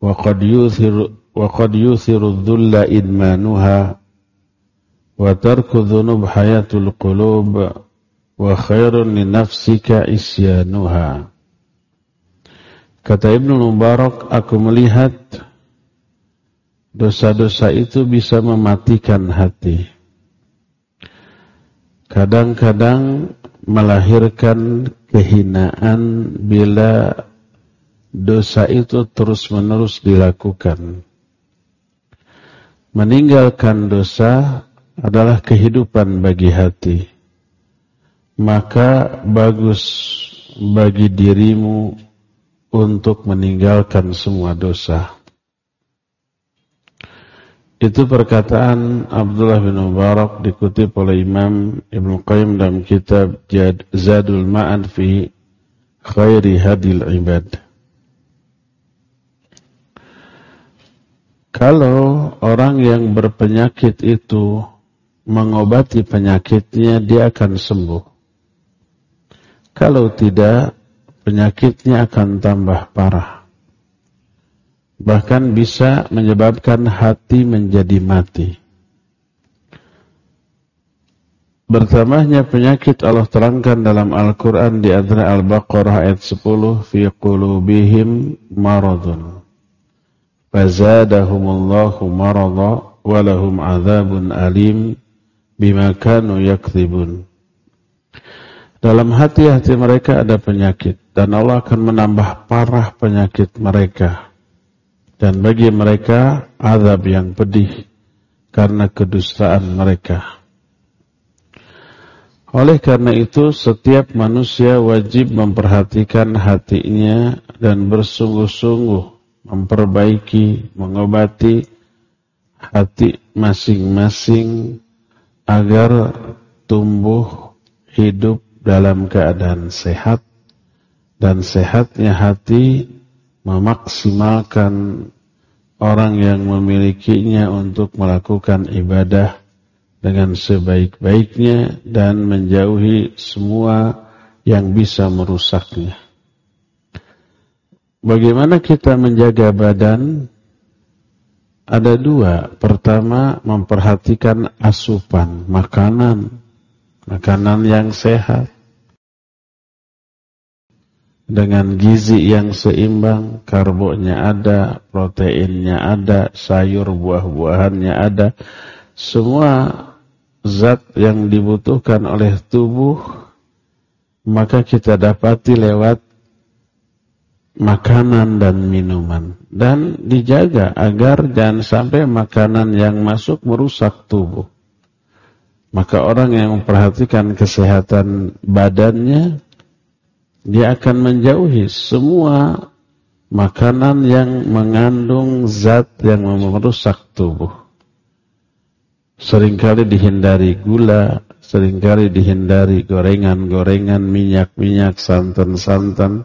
wa qad yuthiru dhulla idmanuha wa tarku dhunub hayatul qulub wa khairun li nafsika isyanuha Kata Ibnu Mubarak, aku melihat dosa-dosa itu bisa mematikan hati. Kadang-kadang melahirkan kehinaan bila dosa itu terus-menerus dilakukan. Meninggalkan dosa adalah kehidupan bagi hati. Maka bagus bagi dirimu untuk meninggalkan semua dosa. Itu perkataan Abdullah bin Mubarak dikutip oleh Imam Ibn Qayyim dalam kitab Zadul Ma'an fi Khairi Hadil Ibad. Kalau orang yang berpenyakit itu mengobati penyakitnya, dia akan sembuh. Kalau tidak, penyakitnya akan tambah parah bahkan bisa menyebabkan hati menjadi mati. Bertambahnya penyakit Allah terangkan dalam Al-Quran di antara Al-Baqarah ayat 10 fi qulubihim maradun. Fazadahumullahu marada walahum azabun alim bima kanu yakzibun dalam hati-hati mereka ada penyakit dan Allah akan menambah parah penyakit mereka dan bagi mereka azab yang pedih karena kedustaan mereka. Oleh karena itu, setiap manusia wajib memperhatikan hatinya dan bersungguh-sungguh memperbaiki, mengobati hati masing-masing agar tumbuh hidup dalam keadaan sehat dan sehatnya hati memaksimalkan orang yang memilikinya untuk melakukan ibadah dengan sebaik-baiknya dan menjauhi semua yang bisa merusaknya. Bagaimana kita menjaga badan? Ada dua. Pertama, memperhatikan asupan makanan. Makanan yang sehat dengan gizi yang seimbang, karbonya ada, proteinnya ada, sayur buah-buahannya ada. Semua zat yang dibutuhkan oleh tubuh maka kita dapati lewat makanan dan minuman dan dijaga agar jangan sampai makanan yang masuk merusak tubuh. Maka orang yang memperhatikan kesehatan badannya dia akan menjauhi semua makanan yang mengandung zat yang merusak tubuh. Seringkali dihindari gula, sering kali dihindari gorengan-gorengan, minyak-minyak, santan-santan.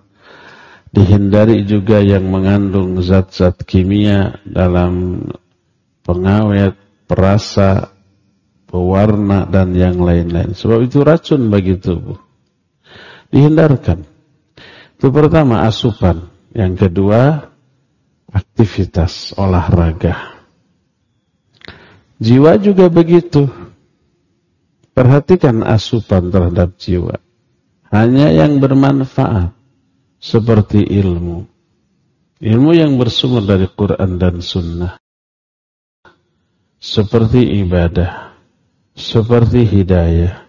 Dihindari juga yang mengandung zat-zat kimia dalam pengawet, perasa, pewarna, dan yang lain-lain. Sebab itu racun bagi tubuh dihindarkan. Itu pertama asupan. Yang kedua aktivitas olahraga. Jiwa juga begitu. Perhatikan asupan terhadap jiwa. Hanya yang bermanfaat seperti ilmu. Ilmu yang bersumber dari Quran dan Sunnah. Seperti ibadah. Seperti hidayah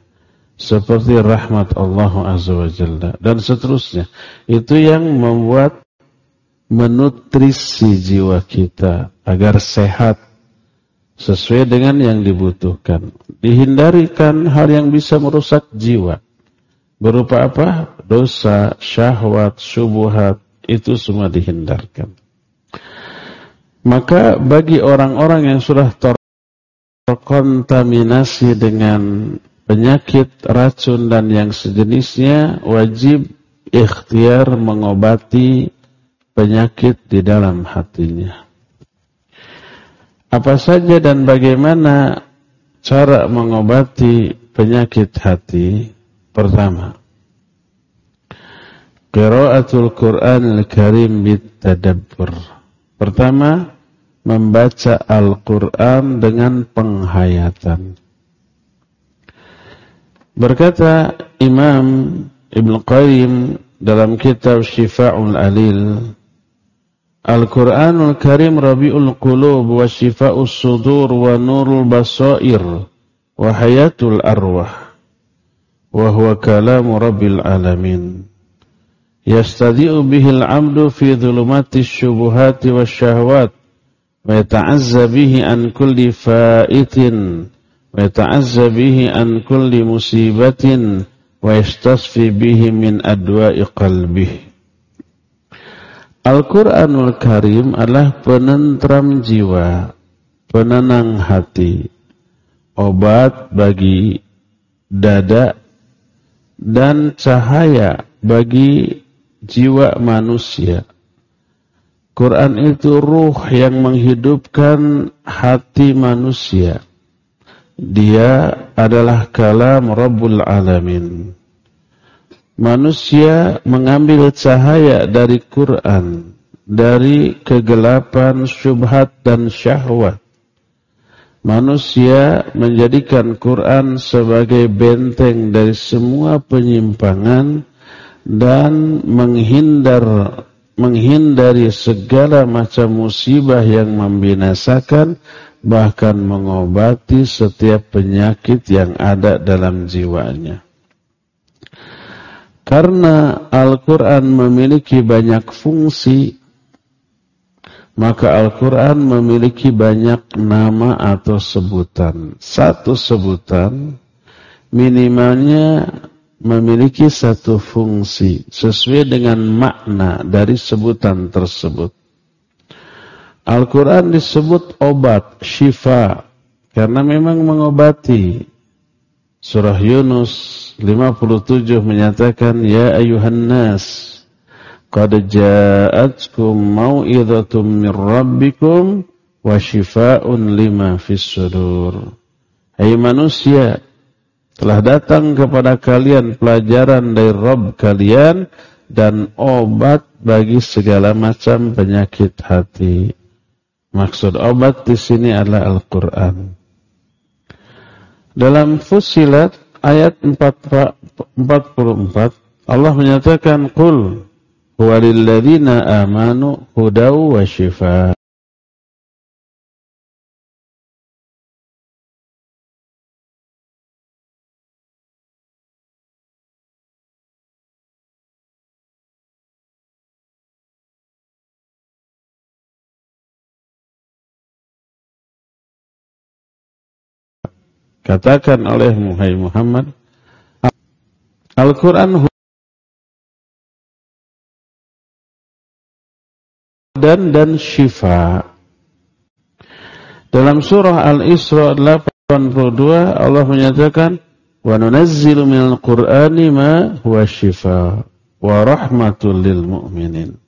seperti rahmat Allah Azza wa Jalla dan seterusnya. Itu yang membuat menutrisi jiwa kita agar sehat sesuai dengan yang dibutuhkan. Dihindarikan hal yang bisa merusak jiwa. Berupa apa? Dosa, syahwat, syubuhat, itu semua dihindarkan. Maka bagi orang-orang yang sudah terkontaminasi dengan penyakit, racun dan yang sejenisnya wajib ikhtiar mengobati penyakit di dalam hatinya. Apa saja dan bagaimana cara mengobati penyakit hati? Pertama, Qiraatul Qur'an Al-Karim bitadabbur. Pertama, membaca Al-Qur'an dengan penghayatan. Berkata Imam Ibn Qayyim dalam kitab Syifa'ul Alil, Al-Qur'anul Karim Rabiul Qulub wa Syifa'us Sudur wa Nurul Basair wa Hayatul Arwah wa huwa kalamu Rabbil Alamin. Yastadi'u bihil amdu fi dhulumatis syubuhati wasyahwat ويتعزى به عن كل فائت ويتعزى به عن كل مصيبة ويستصفي به من أدواء قلبه Al-Quranul Karim adalah penentram jiwa, penenang hati, obat bagi dada, dan cahaya bagi jiwa manusia. Quran itu ruh yang menghidupkan hati manusia. dia adalah kalam Rabbul Alamin. Manusia mengambil cahaya dari Quran, dari kegelapan syubhat dan syahwat. Manusia menjadikan Quran sebagai benteng dari semua penyimpangan dan menghindar menghindari segala macam musibah yang membinasakan, bahkan mengobati setiap penyakit yang ada dalam jiwanya. Karena Al-Quran memiliki banyak fungsi, maka Al-Quran memiliki banyak nama atau sebutan. Satu sebutan minimalnya memiliki satu fungsi sesuai dengan makna dari sebutan tersebut. Al-Quran disebut obat, syifa, karena memang mengobati. Surah Yunus 57 menyatakan, Ya ayuhan nas, Qad ja'atkum mau'idhatum min rabbikum wa shifa'un lima fis sudur. Hai manusia, telah datang kepada kalian pelajaran dari Rabb kalian dan obat bagi segala macam penyakit hati. Maksud obat di sini adalah Al-Quran. Dalam Fusilat ayat 44 Allah menyatakan Qul huwalilladzina amanu hudau wa shifa. Katakan oleh Muhammad Al-Quran dan dan syifa. Dalam surah Al-Isra 82 Allah menyatakan wa nunazzilu minal qur'ani ma huwa syifa wa rahmatul lil mu'minin.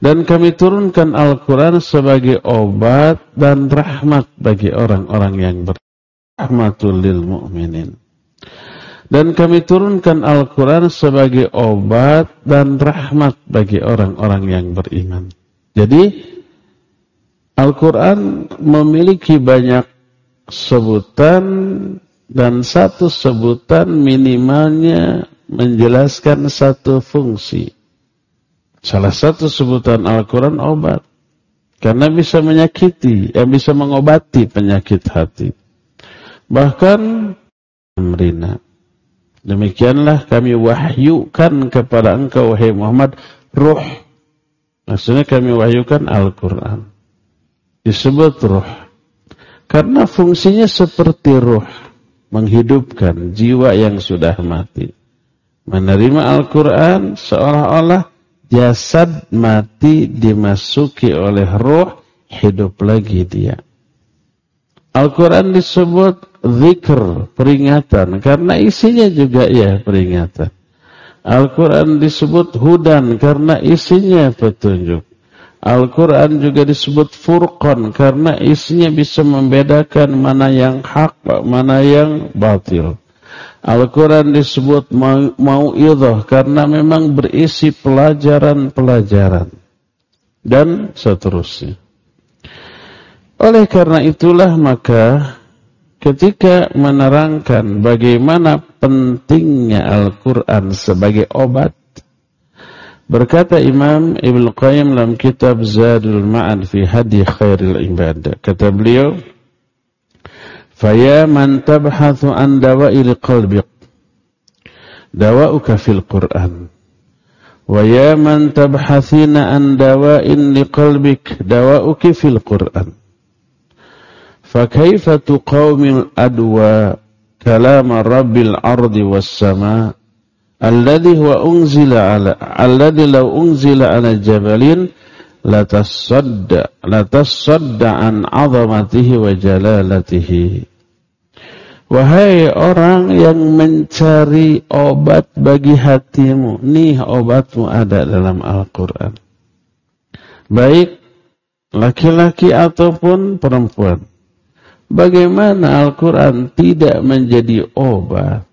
Dan kami turunkan Al-Quran sebagai obat dan rahmat bagi orang-orang yang ber rahmatul lil mu'minin. Dan kami turunkan Al-Quran sebagai obat dan rahmat bagi orang-orang yang beriman. Jadi, Al-Quran memiliki banyak sebutan dan satu sebutan minimalnya menjelaskan satu fungsi. Salah satu sebutan Al-Quran obat. Karena bisa menyakiti, yang bisa mengobati penyakit hati. Bahkan amrina. Demikianlah kami wahyukan kepada engkau wahai Muhammad ruh. Maksudnya kami wahyukan Al-Qur'an. Disebut ruh. Karena fungsinya seperti ruh, menghidupkan jiwa yang sudah mati. Menerima Al-Qur'an seolah-olah jasad mati dimasuki oleh ruh, hidup lagi dia. Al-Quran disebut zikr, peringatan. Karena isinya juga ya peringatan. Al-Quran disebut hudan karena isinya petunjuk. Al-Quran juga disebut furqan karena isinya bisa membedakan mana yang hak, mana yang batil. Al-Quran disebut mau'idhah karena memang berisi pelajaran-pelajaran. Dan seterusnya. Oleh karena itulah maka ketika menerangkan bagaimana pentingnya Al-Quran sebagai obat, berkata Imam Ibn Qayyim dalam kitab Zadul Ma'an fi Hadi Khairil Ibadah. Kata beliau, Faya man tabhathu an dawa'il qalbiq, dawa'uka fil Qur'an. Waya man tabhathina an dawa'in liqalbik, dawa'uki fil Qur'an. فكيف تقاوم الأدواء كلام رب الأرض والسماء الذي هو أنزل على الذي لو أنزل على جبل latassadda latassadda an azamatihi wa jalalatihi Wahai orang yang mencari obat bagi hatimu, nih obatmu ada dalam Al-Quran. Baik laki-laki ataupun perempuan. Bagaimana Al-Quran tidak menjadi obat?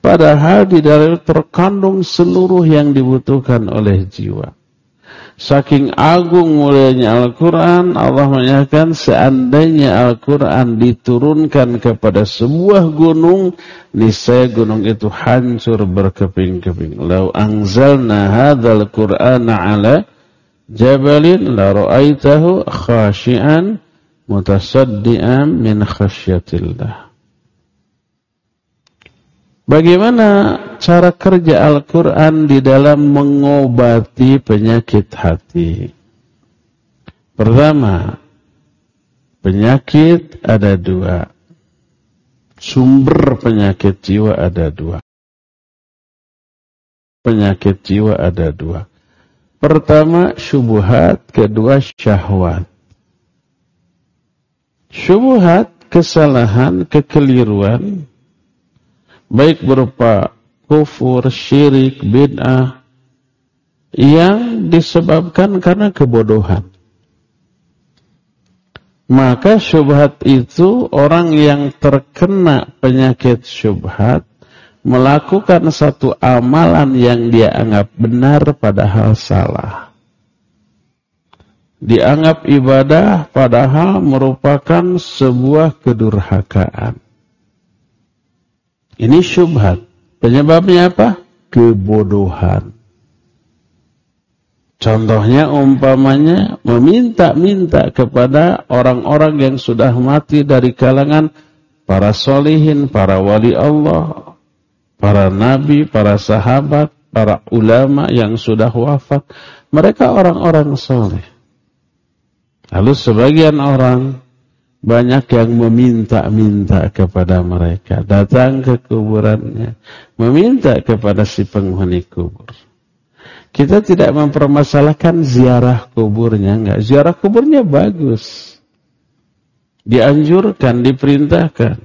Padahal di dalam terkandung seluruh yang dibutuhkan oleh jiwa. Saking agung mulianya Al-Quran, Allah menyatakan seandainya Al-Quran diturunkan kepada sebuah gunung, niscaya gunung itu hancur berkeping-keping. Lau anzalna hadzal Qur'ana ala jabalin la ra'aitahu khashi'an mutasaddian min khasyatillah. Bagaimana cara kerja Al-Quran di dalam mengobati penyakit hati? Pertama, penyakit ada dua. Sumber penyakit jiwa ada dua. Penyakit jiwa ada dua. Pertama, syubuhat. Kedua, syahwat. Syubuhat, kesalahan, kekeliruan baik berupa kufur, syirik, bid'ah yang disebabkan karena kebodohan. Maka syubhat itu orang yang terkena penyakit syubhat melakukan satu amalan yang dia anggap benar padahal salah. Dianggap ibadah padahal merupakan sebuah kedurhakaan. Ini syubhat. Penyebabnya apa? Kebodohan. Contohnya umpamanya meminta-minta kepada orang-orang yang sudah mati dari kalangan para solihin, para wali Allah, para nabi, para sahabat, para ulama yang sudah wafat. Mereka orang-orang soleh. Lalu sebagian orang banyak yang meminta-minta kepada mereka. Datang ke kuburannya. Meminta kepada si penghuni kubur. Kita tidak mempermasalahkan ziarah kuburnya. Enggak. Ziarah kuburnya bagus. Dianjurkan, diperintahkan.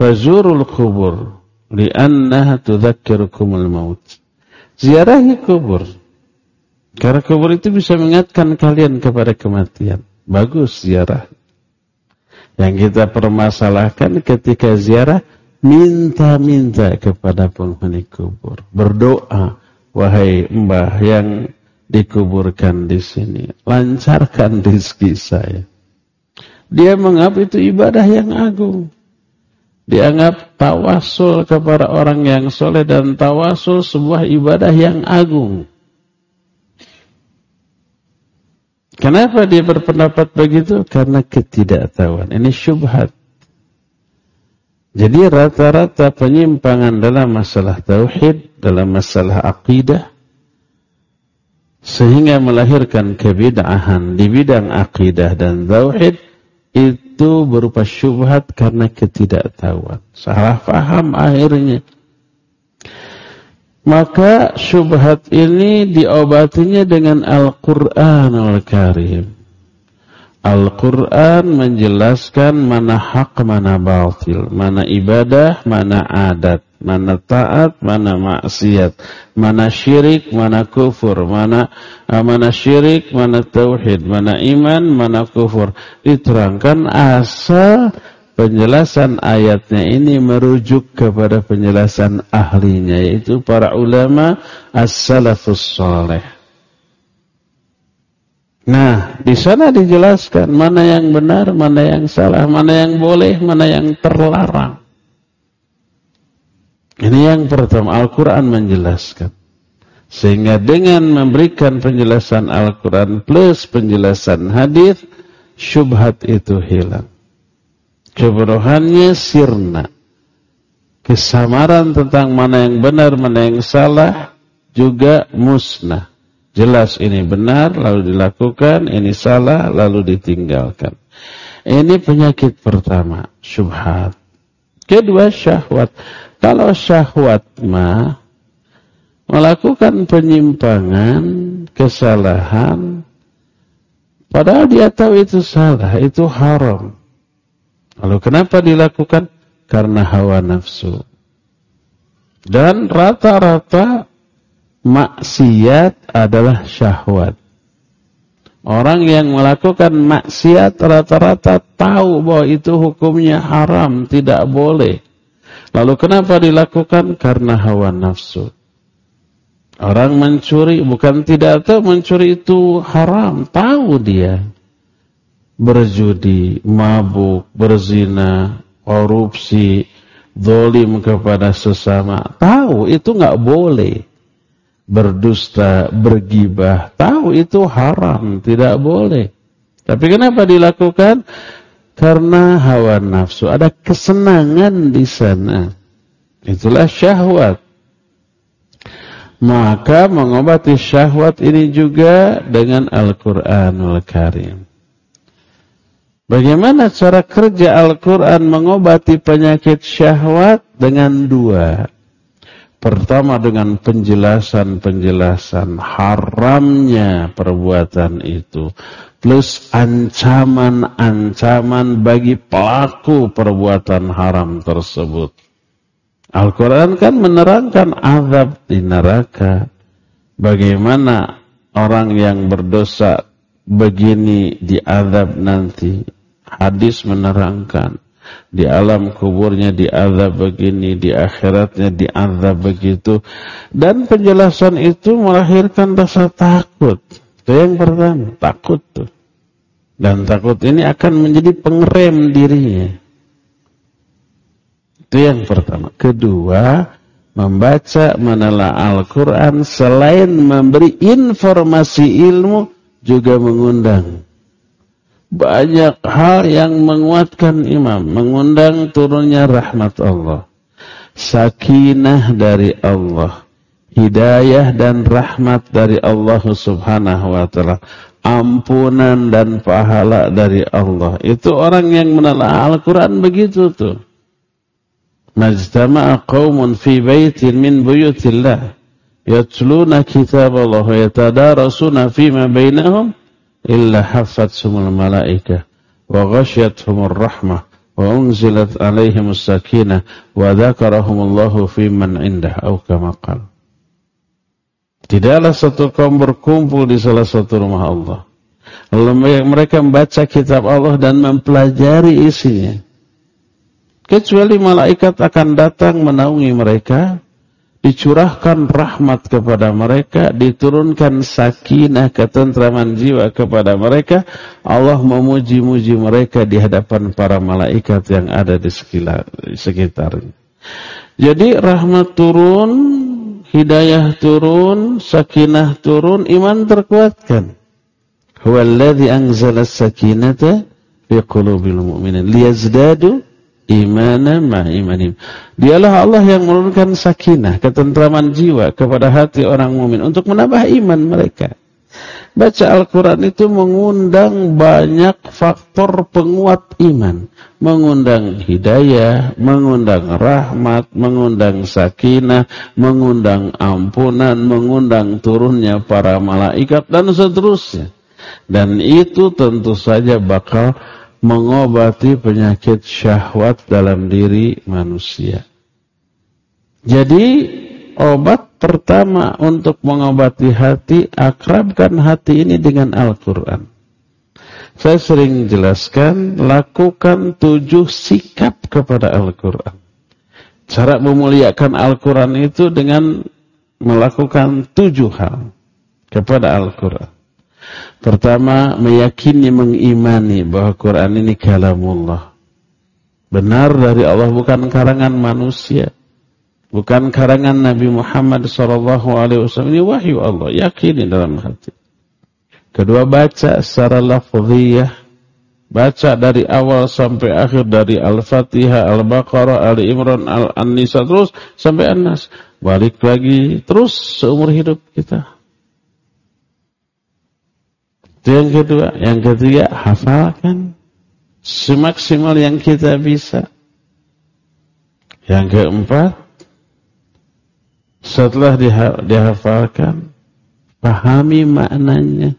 Fazurul kubur. Liannaha tudhakirukumul maut. Ziarahi kubur. Karena kubur itu bisa mengingatkan kalian kepada kematian. Bagus ziarah. Yang kita permasalahkan ketika ziarah, minta-minta kepada penghuni kubur. Berdoa, wahai mbah yang dikuburkan di sini. Lancarkan rezeki saya. Dia menganggap itu ibadah yang agung. Dianggap tawasul kepada orang yang soleh dan tawasul sebuah ibadah yang agung. Kenapa dia berpendapat begitu? Karena ketidaktahuan. Ini syubhat. Jadi rata-rata penyimpangan dalam masalah tauhid, dalam masalah akidah, sehingga melahirkan kebid'ahan di bidang akidah dan tauhid, itu berupa syubhat karena ketidaktahuan. Salah faham akhirnya. Maka syubhat ini diobatinya dengan Al-Quran Al-Karim. Al-Quran menjelaskan mana hak, mana batil, mana ibadah, mana adat, mana taat, mana maksiat, mana syirik, mana kufur, mana uh, mana syirik, mana tauhid, mana iman, mana kufur. Diterangkan asal penjelasan ayatnya ini merujuk kepada penjelasan ahlinya yaitu para ulama as-salafus saleh. Nah, di sana dijelaskan mana yang benar, mana yang salah, mana yang boleh, mana yang terlarang. Ini yang pertama Al-Quran menjelaskan. Sehingga dengan memberikan penjelasan Al-Quran plus penjelasan hadis, syubhat itu hilang. Kebodohannya sirna. Kesamaran tentang mana yang benar, mana yang salah juga musnah. Jelas ini benar, lalu dilakukan, ini salah, lalu ditinggalkan. Ini penyakit pertama, syubhat. Kedua, syahwat. Kalau syahwat mah melakukan penyimpangan, kesalahan, padahal dia tahu itu salah, itu haram. Lalu kenapa dilakukan? Karena hawa nafsu. Dan rata-rata maksiat adalah syahwat. Orang yang melakukan maksiat rata-rata tahu bahwa itu hukumnya haram, tidak boleh. Lalu kenapa dilakukan? Karena hawa nafsu. Orang mencuri bukan tidak tahu mencuri itu haram, tahu dia. Berjudi, mabuk, berzina, korupsi, dolim kepada sesama, tahu itu nggak boleh berdusta, bergibah, tahu itu haram, tidak boleh. Tapi kenapa dilakukan? Karena hawa nafsu, ada kesenangan di sana. Itulah syahwat. Maka mengobati syahwat ini juga dengan Al-Quranul Karim. Bagaimana cara kerja Al-Quran mengobati penyakit syahwat? Dengan dua. Pertama dengan penjelasan-penjelasan haramnya perbuatan itu. Plus ancaman-ancaman bagi pelaku perbuatan haram tersebut. Al-Quran kan menerangkan azab di neraka. Bagaimana orang yang berdosa begini diazab nanti. Hadis menerangkan di alam kuburnya diazab begini, di akhiratnya diazab begitu. Dan penjelasan itu melahirkan rasa takut. Itu yang pertama, takut tuh. Dan takut ini akan menjadi pengerem dirinya. Itu yang pertama. Kedua, membaca menelaah Al-Quran selain memberi informasi ilmu juga mengundang banyak hal yang menguatkan imam, mengundang turunnya rahmat Allah. Sakinah dari Allah, hidayah dan rahmat dari Allah Subhanahu wa taala, ampunan dan pahala dari Allah. Itu orang yang menelaah Al-Qur'an begitu tuh. Majtama'a qaumun fi baitin min buyutillah yatluna kitab Allah wa yatadarasuna fima bainahum illa hafathumul malaikah wa ghasyiyatuhumur rahmah wa unzilat alaihimus sakinah wa dzakarahumullahu fi man indah au kama Tidaklah satu kaum berkumpul di salah satu rumah Allah. Lalu mereka membaca kitab Allah dan mempelajari isinya. Kecuali malaikat akan datang menaungi mereka dicurahkan rahmat kepada mereka, diturunkan sakinah ketentraman jiwa kepada mereka, Allah memuji-muji mereka di hadapan para malaikat yang ada di sekitarnya. Jadi rahmat turun, hidayah turun, sakinah turun, iman terkuatkan. Huwallazi anzala sakinata fi qulubil mu'minin liyazdadu imanan ma imanim. Dialah Allah yang menurunkan sakinah, ketentraman jiwa kepada hati orang mukmin untuk menambah iman mereka. Baca Al-Quran itu mengundang banyak faktor penguat iman. Mengundang hidayah, mengundang rahmat, mengundang sakinah, mengundang ampunan, mengundang turunnya para malaikat, dan seterusnya. Dan itu tentu saja bakal mengobati penyakit syahwat dalam diri manusia. Jadi obat pertama untuk mengobati hati, akrabkan hati ini dengan Al-Quran. Saya sering jelaskan, lakukan tujuh sikap kepada Al-Quran. Cara memuliakan Al-Quran itu dengan melakukan tujuh hal kepada Al-Quran. Pertama, meyakini, mengimani bahwa Quran ini kalamullah. Benar dari Allah, bukan karangan manusia. Bukan karangan Nabi Muhammad SAW. Ini wahyu Allah. Yakini dalam hati. Kedua, baca secara lafziyah. Baca dari awal sampai akhir. Dari Al-Fatihah, Al-Baqarah, Al Imran, Al-Nisa. Terus sampai An-Nas. Balik lagi terus seumur hidup kita. Itu yang kedua. Yang ketiga, hafalkan. Semaksimal yang kita bisa. Yang keempat, setelah dihafalkan, pahami maknanya.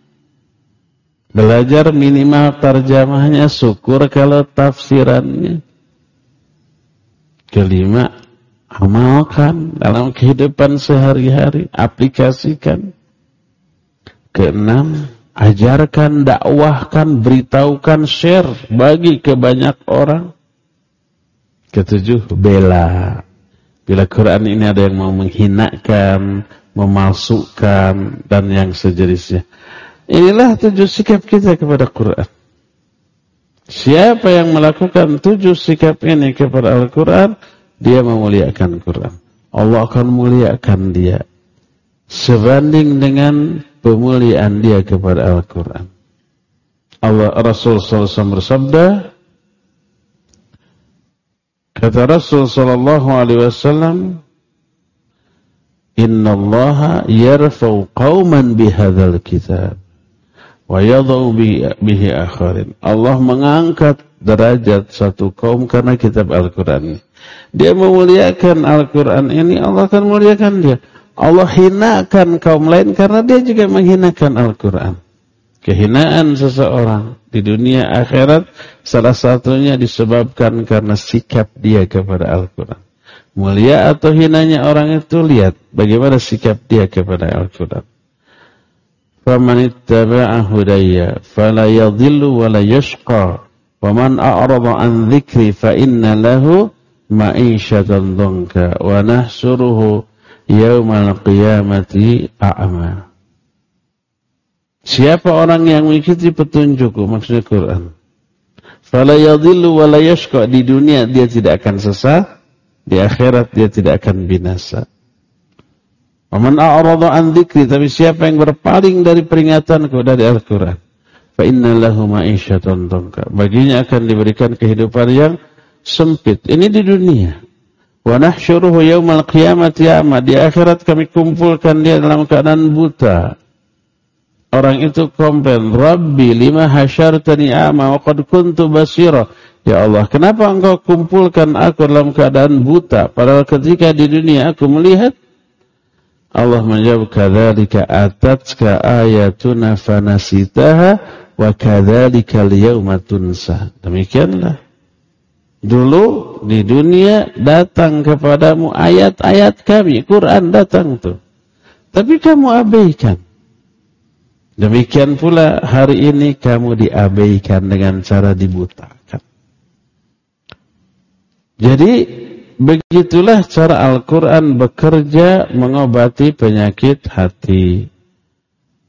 Belajar minimal terjemahnya, syukur kalau tafsirannya. Kelima, amalkan dalam kehidupan sehari-hari, aplikasikan. Keenam, Ajarkan, dakwahkan, beritahukan, share, bagi ke banyak orang. Ketujuh, bela. Bila Quran ini ada yang mau menghinakan, memalsukan, dan yang sejenisnya. Inilah tujuh sikap kita kepada Quran. Siapa yang melakukan tujuh sikap ini kepada Al-Quran, dia memuliakan Quran. Allah akan muliakan dia. Sebanding dengan pemuliaan dia kepada Al-Quran. Allah Rasul SAW bersabda, kata Rasul Sallallahu Alaihi Wasallam, Inna Allah yarfau qawman bihadal kitab wa yadau bihi akharin. Allah mengangkat derajat satu kaum karena kitab Al-Quran. Dia memuliakan Al-Quran ini, Allah akan muliakan dia. Allah hinakan kaum lain karena dia juga menghinakan Al-Quran. Kehinaan seseorang di dunia akhirat salah satunya disebabkan karena sikap dia kepada Al-Quran. Mulia atau hinanya orang itu lihat bagaimana sikap dia kepada Al-Quran. فَمَنِ اتَّبَعَ هُدَيَّ فَلَا يَضِلُّ وَلَا يَشْقَى وَمَنْ أَعْرَضَ عَنْ ذِكْرِ فَإِنَّ لَهُ مَعِيشَةً ضَنْكَ وَنَحْشُرُهُ yaumal qiyamati a'ma. Siapa orang yang mengikuti petunjukku, maksudnya Quran. Fala yadhillu wa la yashqa. Di dunia dia tidak akan sesat, di akhirat dia tidak akan binasa. Waman a'rada an dzikri, tapi siapa yang berpaling dari peringatanku dari Al-Qur'an, fa inna lahu ma'isyatan dhanka. Baginya akan diberikan kehidupan yang sempit. Ini di dunia. Wa nahsyuruhu yaumal qiyamati a'ma. Di akhirat kami kumpulkan dia dalam keadaan buta. Orang itu komplain, Rabbi lima hasyartani a'ma wa qad kuntu basira. Ya Allah, kenapa engkau kumpulkan aku dalam keadaan buta padahal ketika di dunia aku melihat Allah menjawab kadzalika atatka ayatuna fanasitaha wa kadzalika al-yawma tunsa. Demikianlah Dulu di dunia datang kepadamu ayat-ayat kami, Quran datang tuh. Tapi kamu abaikan. Demikian pula hari ini kamu diabaikan dengan cara dibutakan. Jadi begitulah cara Al-Quran bekerja mengobati penyakit hati.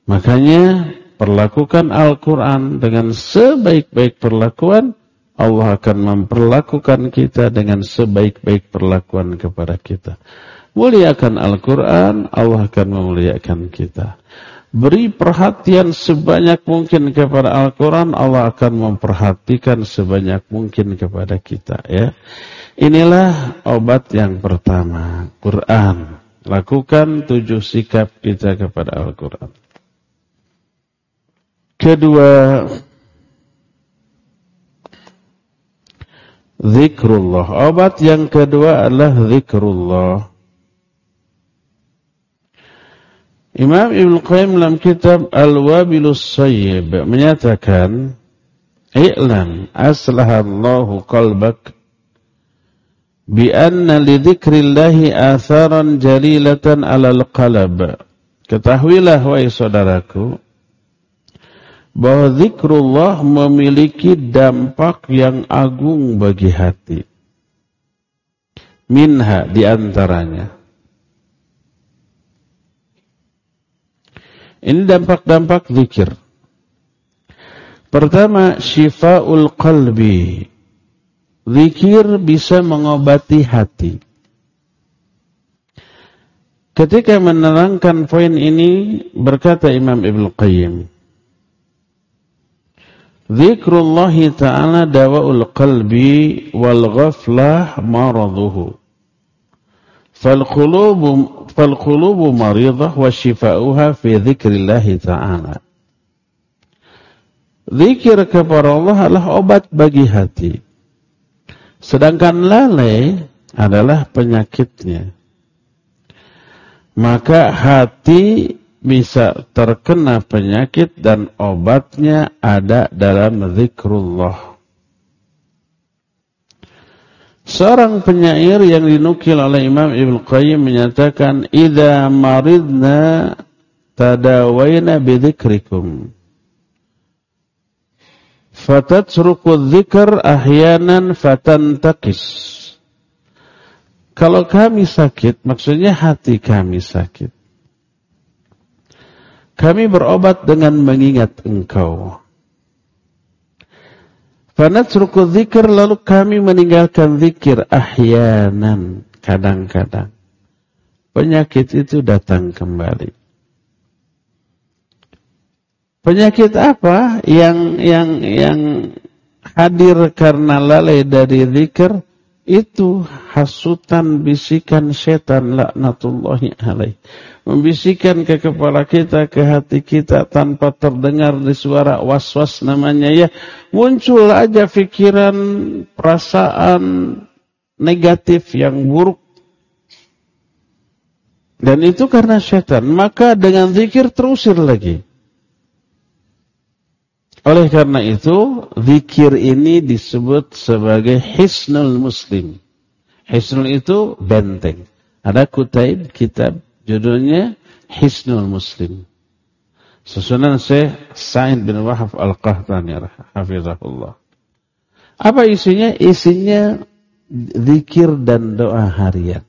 Makanya perlakukan Al-Quran dengan sebaik-baik perlakuan Allah akan memperlakukan kita dengan sebaik-baik perlakuan kepada kita. Muliakan Al-Quran, Allah akan memuliakan kita. Beri perhatian sebanyak mungkin kepada Al-Quran, Allah akan memperhatikan sebanyak mungkin kepada kita. Ya, Inilah obat yang pertama, Quran. Lakukan tujuh sikap kita kepada Al-Quran. Kedua, Zikrullah. Obat yang kedua adalah zikrullah. Imam Ibn Qayyim dalam kitab Al-Wabilus Sayyib menyatakan, I'lam aslahallahu qalbak bi anna li dzikrillahi atharan jalilatan 'alal qalb. Ketahuilah wahai saudaraku bahwa zikrullah memiliki dampak yang agung bagi hati. Minha di antaranya. Ini dampak-dampak zikir. Pertama, syifaul qalbi. Zikir bisa mengobati hati. Ketika menerangkan poin ini, berkata Imam Ibn Qayyim, Zikrullahi ta'ala dawa'ul qalbi wal ghaflah maraduhu. Falqulubu falqulubu maridah wa shifa'uha fi zikrillahi ta'ala. Zikir kepada Allah adalah obat bagi hati. Sedangkan lalai adalah penyakitnya. Maka hati bisa terkena penyakit dan obatnya ada dalam zikrullah. Seorang penyair yang dinukil oleh Imam Ibn Qayyim menyatakan, "Idza maridna tadawayna bidzikrikum." Fatatruku dzikr ahyanan fatantaqis. Kalau kami sakit, maksudnya hati kami sakit. Kami berobat dengan mengingat engkau. Fanatsruku zikir lalu kami meninggalkan zikir ahyanan. Kadang-kadang. Penyakit itu datang kembali. Penyakit apa yang yang yang hadir karena lalai dari zikir? Itu hasutan bisikan setan laknatullahi alaih. Membisikkan ke kepala kita, ke hati kita tanpa terdengar di suara was-was namanya ya. Muncul aja pikiran, perasaan negatif yang buruk. Dan itu karena setan. Maka dengan zikir terusir lagi. Oleh karena itu, zikir ini disebut sebagai hisnul muslim. Hisnul itu benteng. Ada kutaib kitab judulnya Hisnul Muslim. Susunan Syekh Sa'id bin Wahab Al-Qahtani hafizahullah. Apa isinya? Isinya zikir dan doa harian.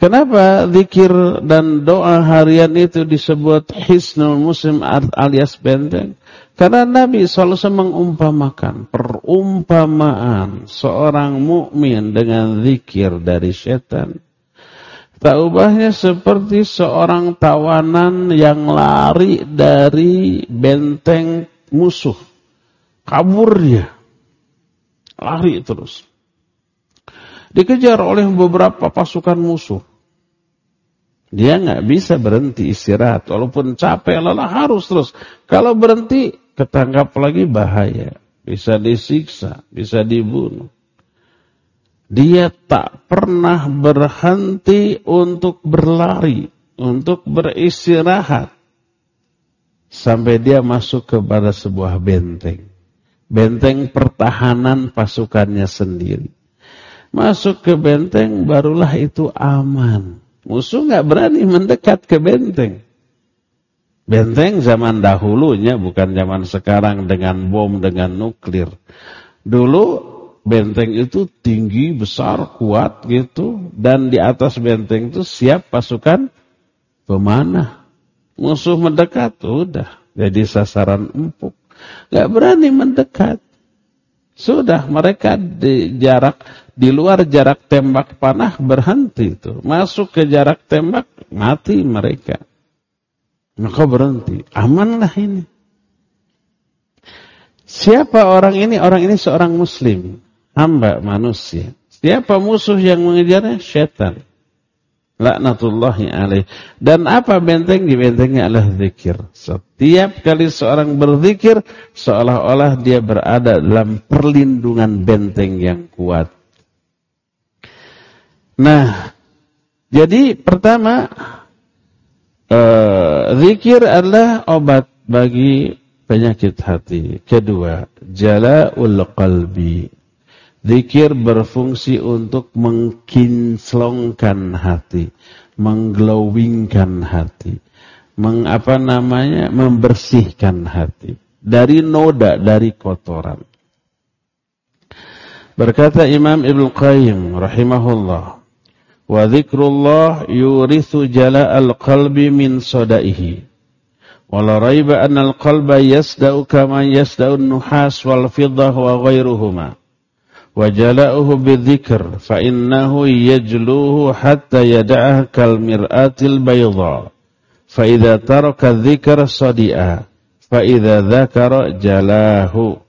Kenapa zikir dan doa harian itu disebut hisnul muslim alias benteng? Karena Nabi SAW mengumpamakan perumpamaan seorang mukmin dengan zikir dari setan. Tak ubahnya seperti seorang tawanan yang lari dari benteng musuh. Kabur dia. Lari terus. Dikejar oleh beberapa pasukan musuh. Dia nggak bisa berhenti istirahat. Walaupun capek, lelah harus terus. Kalau berhenti, ketangkap lagi bahaya. Bisa disiksa, bisa dibunuh. Dia tak pernah berhenti untuk berlari, untuk beristirahat. Sampai dia masuk kepada sebuah benteng. Benteng pertahanan pasukannya sendiri. Masuk ke benteng, barulah itu aman. Musuh nggak berani mendekat ke benteng. Benteng zaman dahulunya bukan zaman sekarang dengan bom dengan nuklir. Dulu benteng itu tinggi, besar, kuat gitu dan di atas benteng itu siap pasukan pemanah. Musuh mendekat udah jadi sasaran empuk. Gak berani mendekat. Sudah mereka di jarak di luar jarak tembak panah berhenti itu. Masuk ke jarak tembak mati mereka. Maka berhenti. Amanlah ini. Siapa orang ini? Orang ini seorang muslim. Hamba manusia. Siapa musuh yang mengejarnya? Syaitan. Laknatullahi alaih. Dan apa benteng di bentengnya adalah zikir. Setiap kali seorang berzikir, seolah-olah dia berada dalam perlindungan benteng yang kuat. Nah, jadi pertama, uh, zikir adalah obat bagi penyakit hati. Kedua, jala'ul qalbi. Zikir berfungsi untuk mengkinclongkan hati, mengglowingkan hati, mengapa namanya membersihkan hati dari noda dari kotoran. Berkata Imam Ibnu Qayyim rahimahullah, "Wa dzikrullah yurithu jala'al qalbi min sadaihi." Wala raiba anna al-qalba yasda'u kama yasda'u an-nuhas wal fiddah wa ghairuhuma. Wa jala'uhu bidzikr fa innahu yajluhu hatta yada'ah kal mir'atil bayda. Fa idza taraka dzikra sadi'a fa idza dzakara jalahu.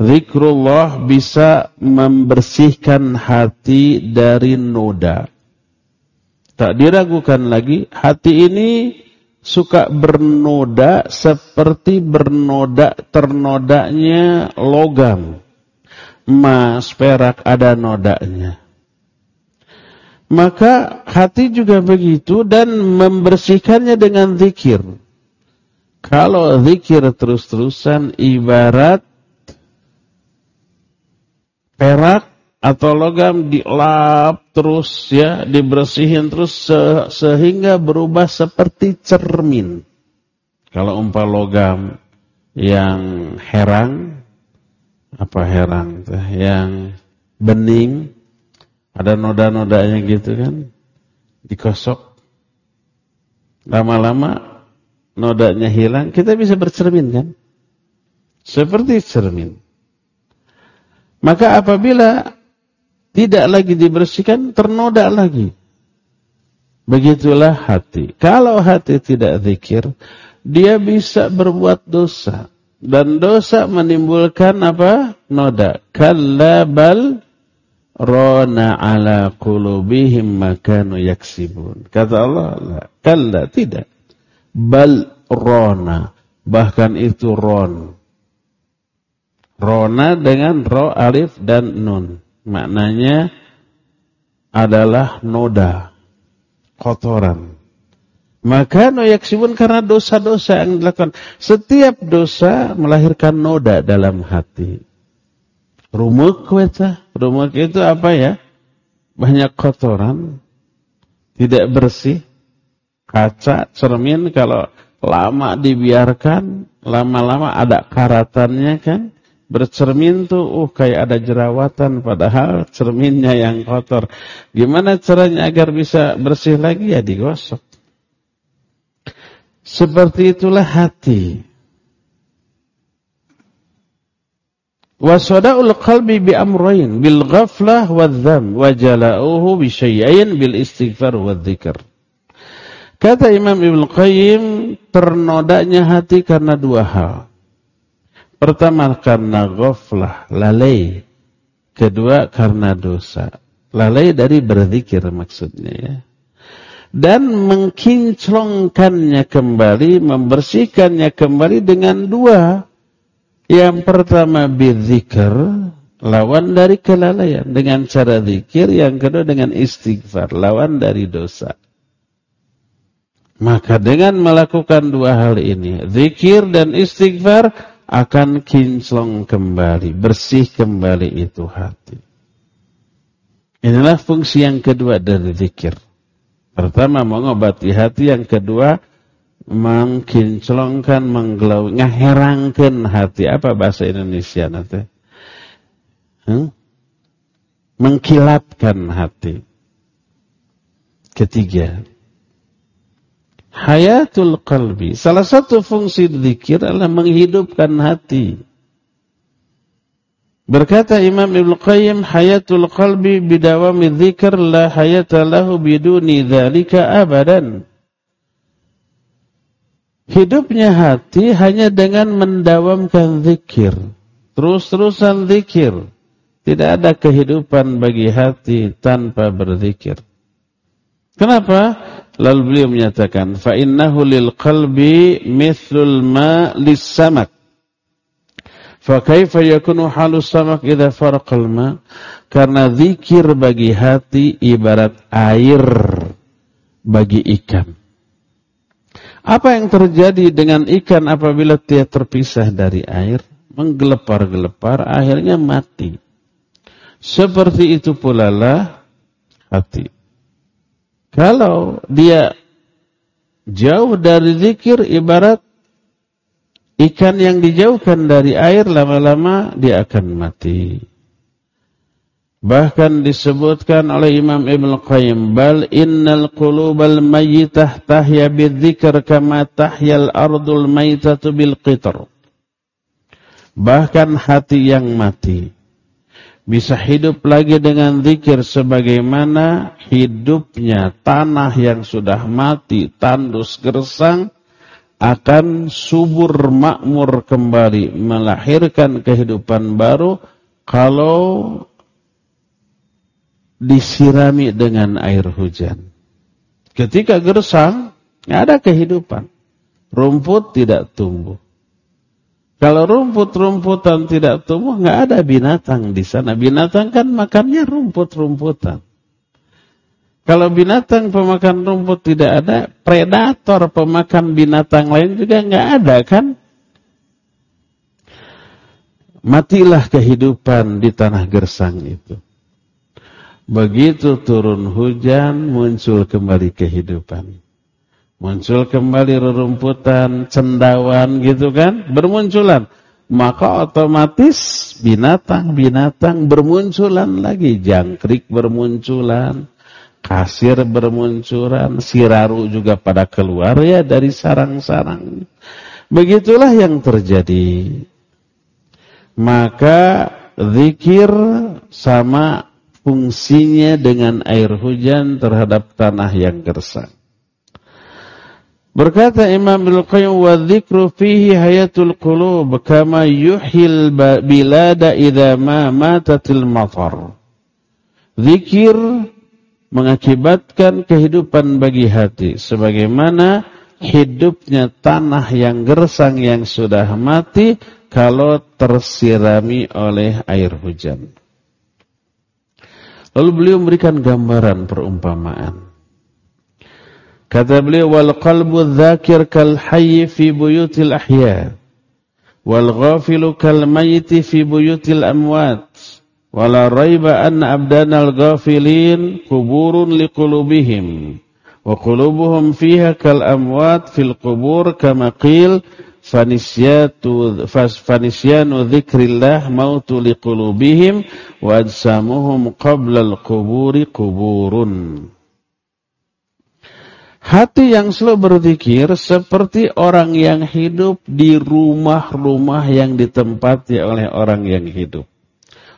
Zikrullah bisa membersihkan hati dari noda Tak diragukan lagi, hati ini suka bernoda seperti bernoda ternodanya logam. Emas, perak ada nodanya. Maka hati juga begitu dan membersihkannya dengan zikir. Kalau zikir terus-terusan ibarat perak atau logam dilap terus ya, dibersihin terus se sehingga berubah seperti cermin. Kalau umpah logam yang herang apa herang tuh, yang bening ada noda-nodanya gitu kan dikosok lama-lama nodanya hilang kita bisa bercermin kan? Seperti cermin. Maka apabila tidak lagi dibersihkan, ternoda lagi. Begitulah hati. Kalau hati tidak zikir, dia bisa berbuat dosa. Dan dosa menimbulkan apa? Noda. Kalla bal rona ala qulubihim makanu yaksibun. Kata Allah, la. kalla tidak. Bal rona. Bahkan itu ron. Rona dengan ro, alif, dan nun maknanya adalah noda, kotoran. Maka noyaksibun karena dosa-dosa yang dilakukan. Setiap dosa melahirkan noda dalam hati. Rumuk weta. Rumuk itu apa ya? Banyak kotoran. Tidak bersih. Kaca, cermin kalau lama dibiarkan. Lama-lama ada karatannya kan bercermin tuh uh kayak ada jerawatan padahal cerminnya yang kotor. Gimana caranya agar bisa bersih lagi ya digosok. Seperti itulah hati. Wasada'ul qalbi bi amrayn bil ghaflah wadh-dham wa jala'uhu bi syai'ain bil istighfar wadh-dzikr. Kata Imam Ibnu Qayyim, ternodanya hati karena dua hal. Pertama karena ghaflah, lalai. Kedua karena dosa. Lalai dari berzikir maksudnya ya. Dan mengkinclongkannya kembali, membersihkannya kembali dengan dua. Yang pertama berzikir, lawan dari kelalaian. Dengan cara zikir, yang kedua dengan istighfar, lawan dari dosa. Maka dengan melakukan dua hal ini, zikir dan istighfar, akan kinclong kembali, bersih kembali itu hati. Inilah fungsi yang kedua dari zikir. Pertama mengobati hati, yang kedua mengkinclongkan, menggelau, ngaherangkan hati. Apa bahasa Indonesia nanti? Hmm? Mengkilapkan hati. Ketiga, hayatul qalbi. Salah satu fungsi zikir adalah menghidupkan hati. Berkata Imam Ibnu Qayyim, hayatul qalbi bidawami dzikr la hayata lahu biduni dzalika abadan. Hidupnya hati hanya dengan mendawamkan zikir. Terus-terusan zikir. Tidak ada kehidupan bagi hati tanpa berzikir. Kenapa? Lalu beliau menyatakan, fa innahu lil qalbi mithlul ma lis samak. Fa kaifa yakunu halus samak idza faraqal ma? Karena zikir bagi hati ibarat air bagi ikan. Apa yang terjadi dengan ikan apabila dia terpisah dari air? Menggelepar-gelepar, akhirnya mati. Seperti itu pula lah hati. Kalau dia jauh dari zikir ibarat ikan yang dijauhkan dari air lama-lama dia akan mati. Bahkan disebutkan oleh Imam Ibn Qayyim, bal innal qulubal mayyitah tahya bidzikr kama tahyal ardul maytatu bil qitr. Bahkan hati yang mati bisa hidup lagi dengan zikir sebagaimana hidupnya tanah yang sudah mati, tandus gersang akan subur makmur kembali melahirkan kehidupan baru kalau disirami dengan air hujan. Ketika gersang, ada kehidupan. Rumput tidak tumbuh. Kalau rumput-rumputan tidak tumbuh, nggak ada binatang di sana. Binatang kan makannya rumput-rumputan. Kalau binatang pemakan rumput tidak ada, predator pemakan binatang lain juga nggak ada kan? Matilah kehidupan di tanah gersang itu. Begitu turun hujan, muncul kembali kehidupan. Muncul kembali rerumputan, cendawan gitu kan, bermunculan. Maka otomatis binatang-binatang bermunculan lagi. Jangkrik bermunculan, kasir bermunculan, siraru juga pada keluar ya dari sarang-sarang. Begitulah yang terjadi. Maka zikir sama fungsinya dengan air hujan terhadap tanah yang gersang. Berkata Imam Al-Qayyim wa dzikru fihi hayatul qulub kama yuhil bilada idza ma matatil matar. Zikir mengakibatkan kehidupan bagi hati sebagaimana hidupnya tanah yang gersang yang sudah mati kalau tersirami oleh air hujan. Lalu beliau memberikan gambaran perumpamaan. Kata beliau wal qalbu dzakir kal hayy fi buyutil ahya wal ghafilu kal mayyit fi buyutil amwat wala raiba anna abdanal ghafilin kuburun liqulubihim wa qulubuhum fiha kal amwat fil qubur kama qil fanisyatu fanisyanu dzikrillah mautu liqulubihim wa ajsamuhum qabla al-quburi quburun Hati yang selalu berzikir seperti orang yang hidup di rumah-rumah yang ditempati oleh orang yang hidup.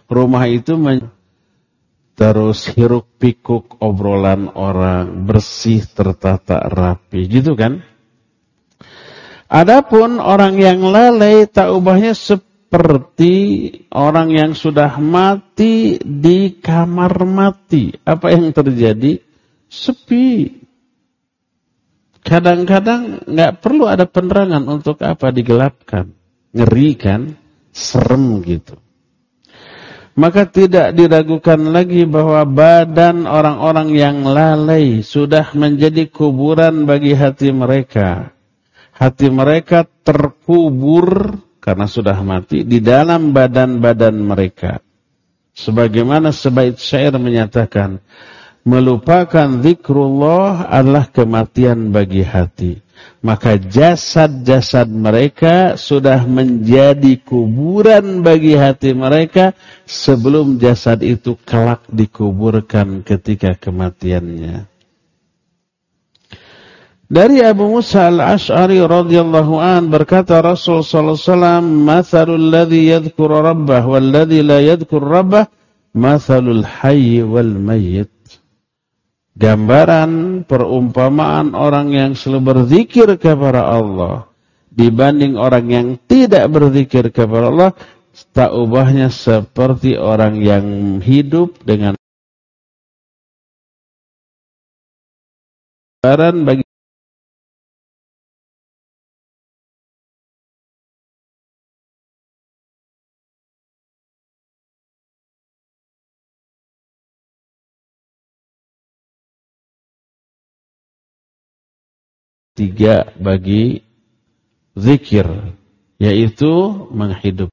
Rumah itu terus hiruk pikuk obrolan orang, bersih, tertata, rapi, gitu kan? Adapun orang yang lalai tak ubahnya seperti orang yang sudah mati di kamar mati. Apa yang terjadi? Sepi. Kadang-kadang nggak perlu ada penerangan untuk apa digelapkan. Ngeri kan? Serem gitu. Maka tidak diragukan lagi bahwa badan orang-orang yang lalai sudah menjadi kuburan bagi hati mereka hati mereka terkubur karena sudah mati di dalam badan-badan mereka. Sebagaimana sebaik syair menyatakan, melupakan zikrullah adalah kematian bagi hati. Maka jasad-jasad mereka sudah menjadi kuburan bagi hati mereka sebelum jasad itu kelak dikuburkan ketika kematiannya. Dari Abu Musa al-Ash'ari radhiyallahu an berkata Rasul sallallahu alaihi wasallam, "Matsalul ladzi yadhkuru rabbah wal ladzi la yadhkur rabbah, matsalul hayy wal mayyit." Gambaran perumpamaan orang yang selalu berzikir kepada Allah dibanding orang yang tidak berzikir kepada Allah, tak ubahnya seperti orang yang hidup dengan gambaran bagi tiga bagi zikir, yaitu menghidup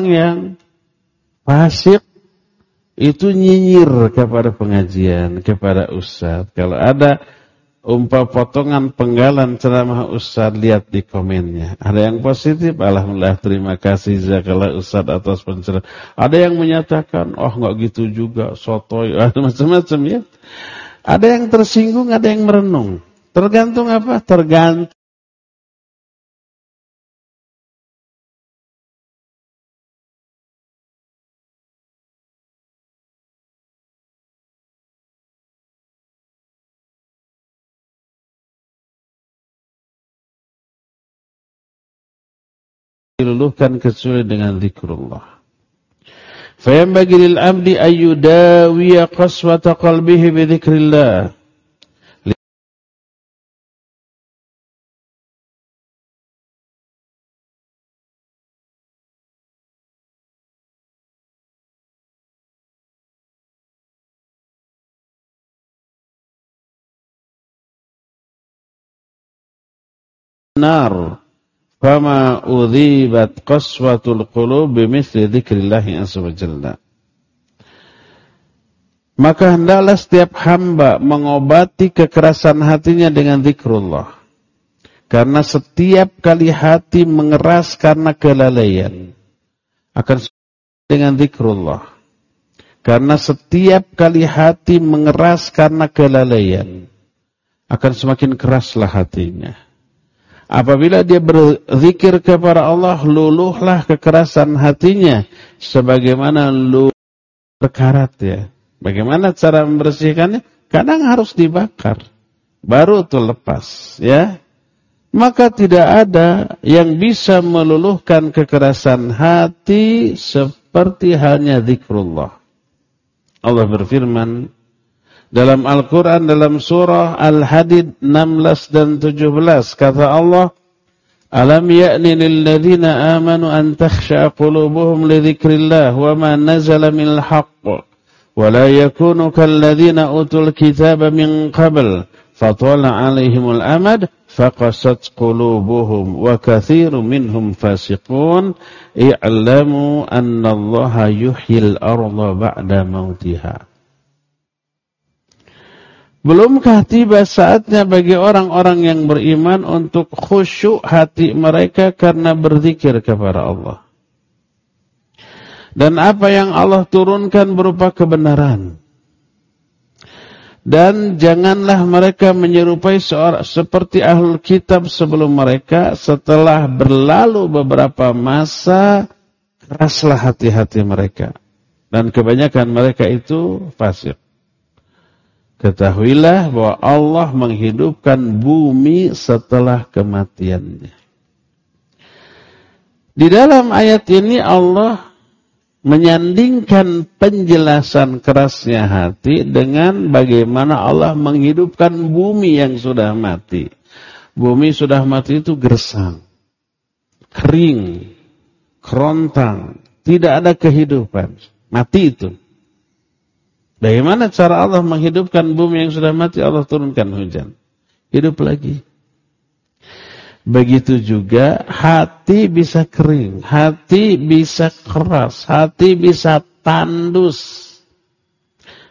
orang yang fasik itu nyinyir kepada pengajian, kepada ustaz. Kalau ada umpah potongan penggalan ceramah ustaz, lihat di komennya. Ada yang positif, alhamdulillah terima kasih jazakallah ustaz atas pencerahan. Ada yang menyatakan, oh nggak gitu juga, sotoy, macam-macam ya. Ada yang tersinggung, ada yang merenung. Tergantung apa? Tergantung diluluhkan kecuali dengan zikrullah. Fayambagi lil abdi ayyudawiya qaswata qalbihi bi dzikrillah. nar Fama udhibat qaswatul qulub bimithli dzikrillahi azza. Maka hendaklah setiap hamba mengobati kekerasan hatinya dengan zikrullah. Karena setiap kali hati mengeras karena kelalaian akan dengan zikrullah. Karena setiap kali hati mengeras karena kelalaian akan semakin keraslah hatinya. Apabila dia berzikir kepada Allah, luluhlah kekerasan hatinya. Sebagaimana luluh berkarat ya. Bagaimana cara membersihkannya? Kadang harus dibakar. Baru itu lepas ya. Maka tidak ada yang bisa meluluhkan kekerasan hati seperti halnya zikrullah. Allah berfirman, dalam Al-Quran dalam surah Al-Hadid 16 dan 17 kata Allah Alam ya'ni lilladhina amanu an takhsha'a qulubuhum li dhikrillah wa ma nazala minal haqq wa la yakunu kalladhina utul kitaba min qabl fatala 'alaihimul amad faqasat qulubuhum wa kathirun minhum fasiqun i'lamu anna allaha yuhyil arda ba'da mautiha Belumkah tiba saatnya bagi orang-orang yang beriman untuk khusyuk hati mereka karena berzikir kepada Allah. Dan apa yang Allah turunkan berupa kebenaran. Dan janganlah mereka menyerupai seorang seperti ahlul kitab sebelum mereka setelah berlalu beberapa masa keraslah hati-hati mereka. Dan kebanyakan mereka itu fasik. Ketahuilah bahwa Allah menghidupkan bumi setelah kematiannya. Di dalam ayat ini Allah menyandingkan penjelasan kerasnya hati dengan bagaimana Allah menghidupkan bumi yang sudah mati. Bumi sudah mati itu gersang, kering, kerontang, tidak ada kehidupan. Mati itu. Bagaimana cara Allah menghidupkan bumi yang sudah mati? Allah turunkan hujan. Hidup lagi. Begitu juga hati bisa kering, hati bisa keras, hati bisa tandus.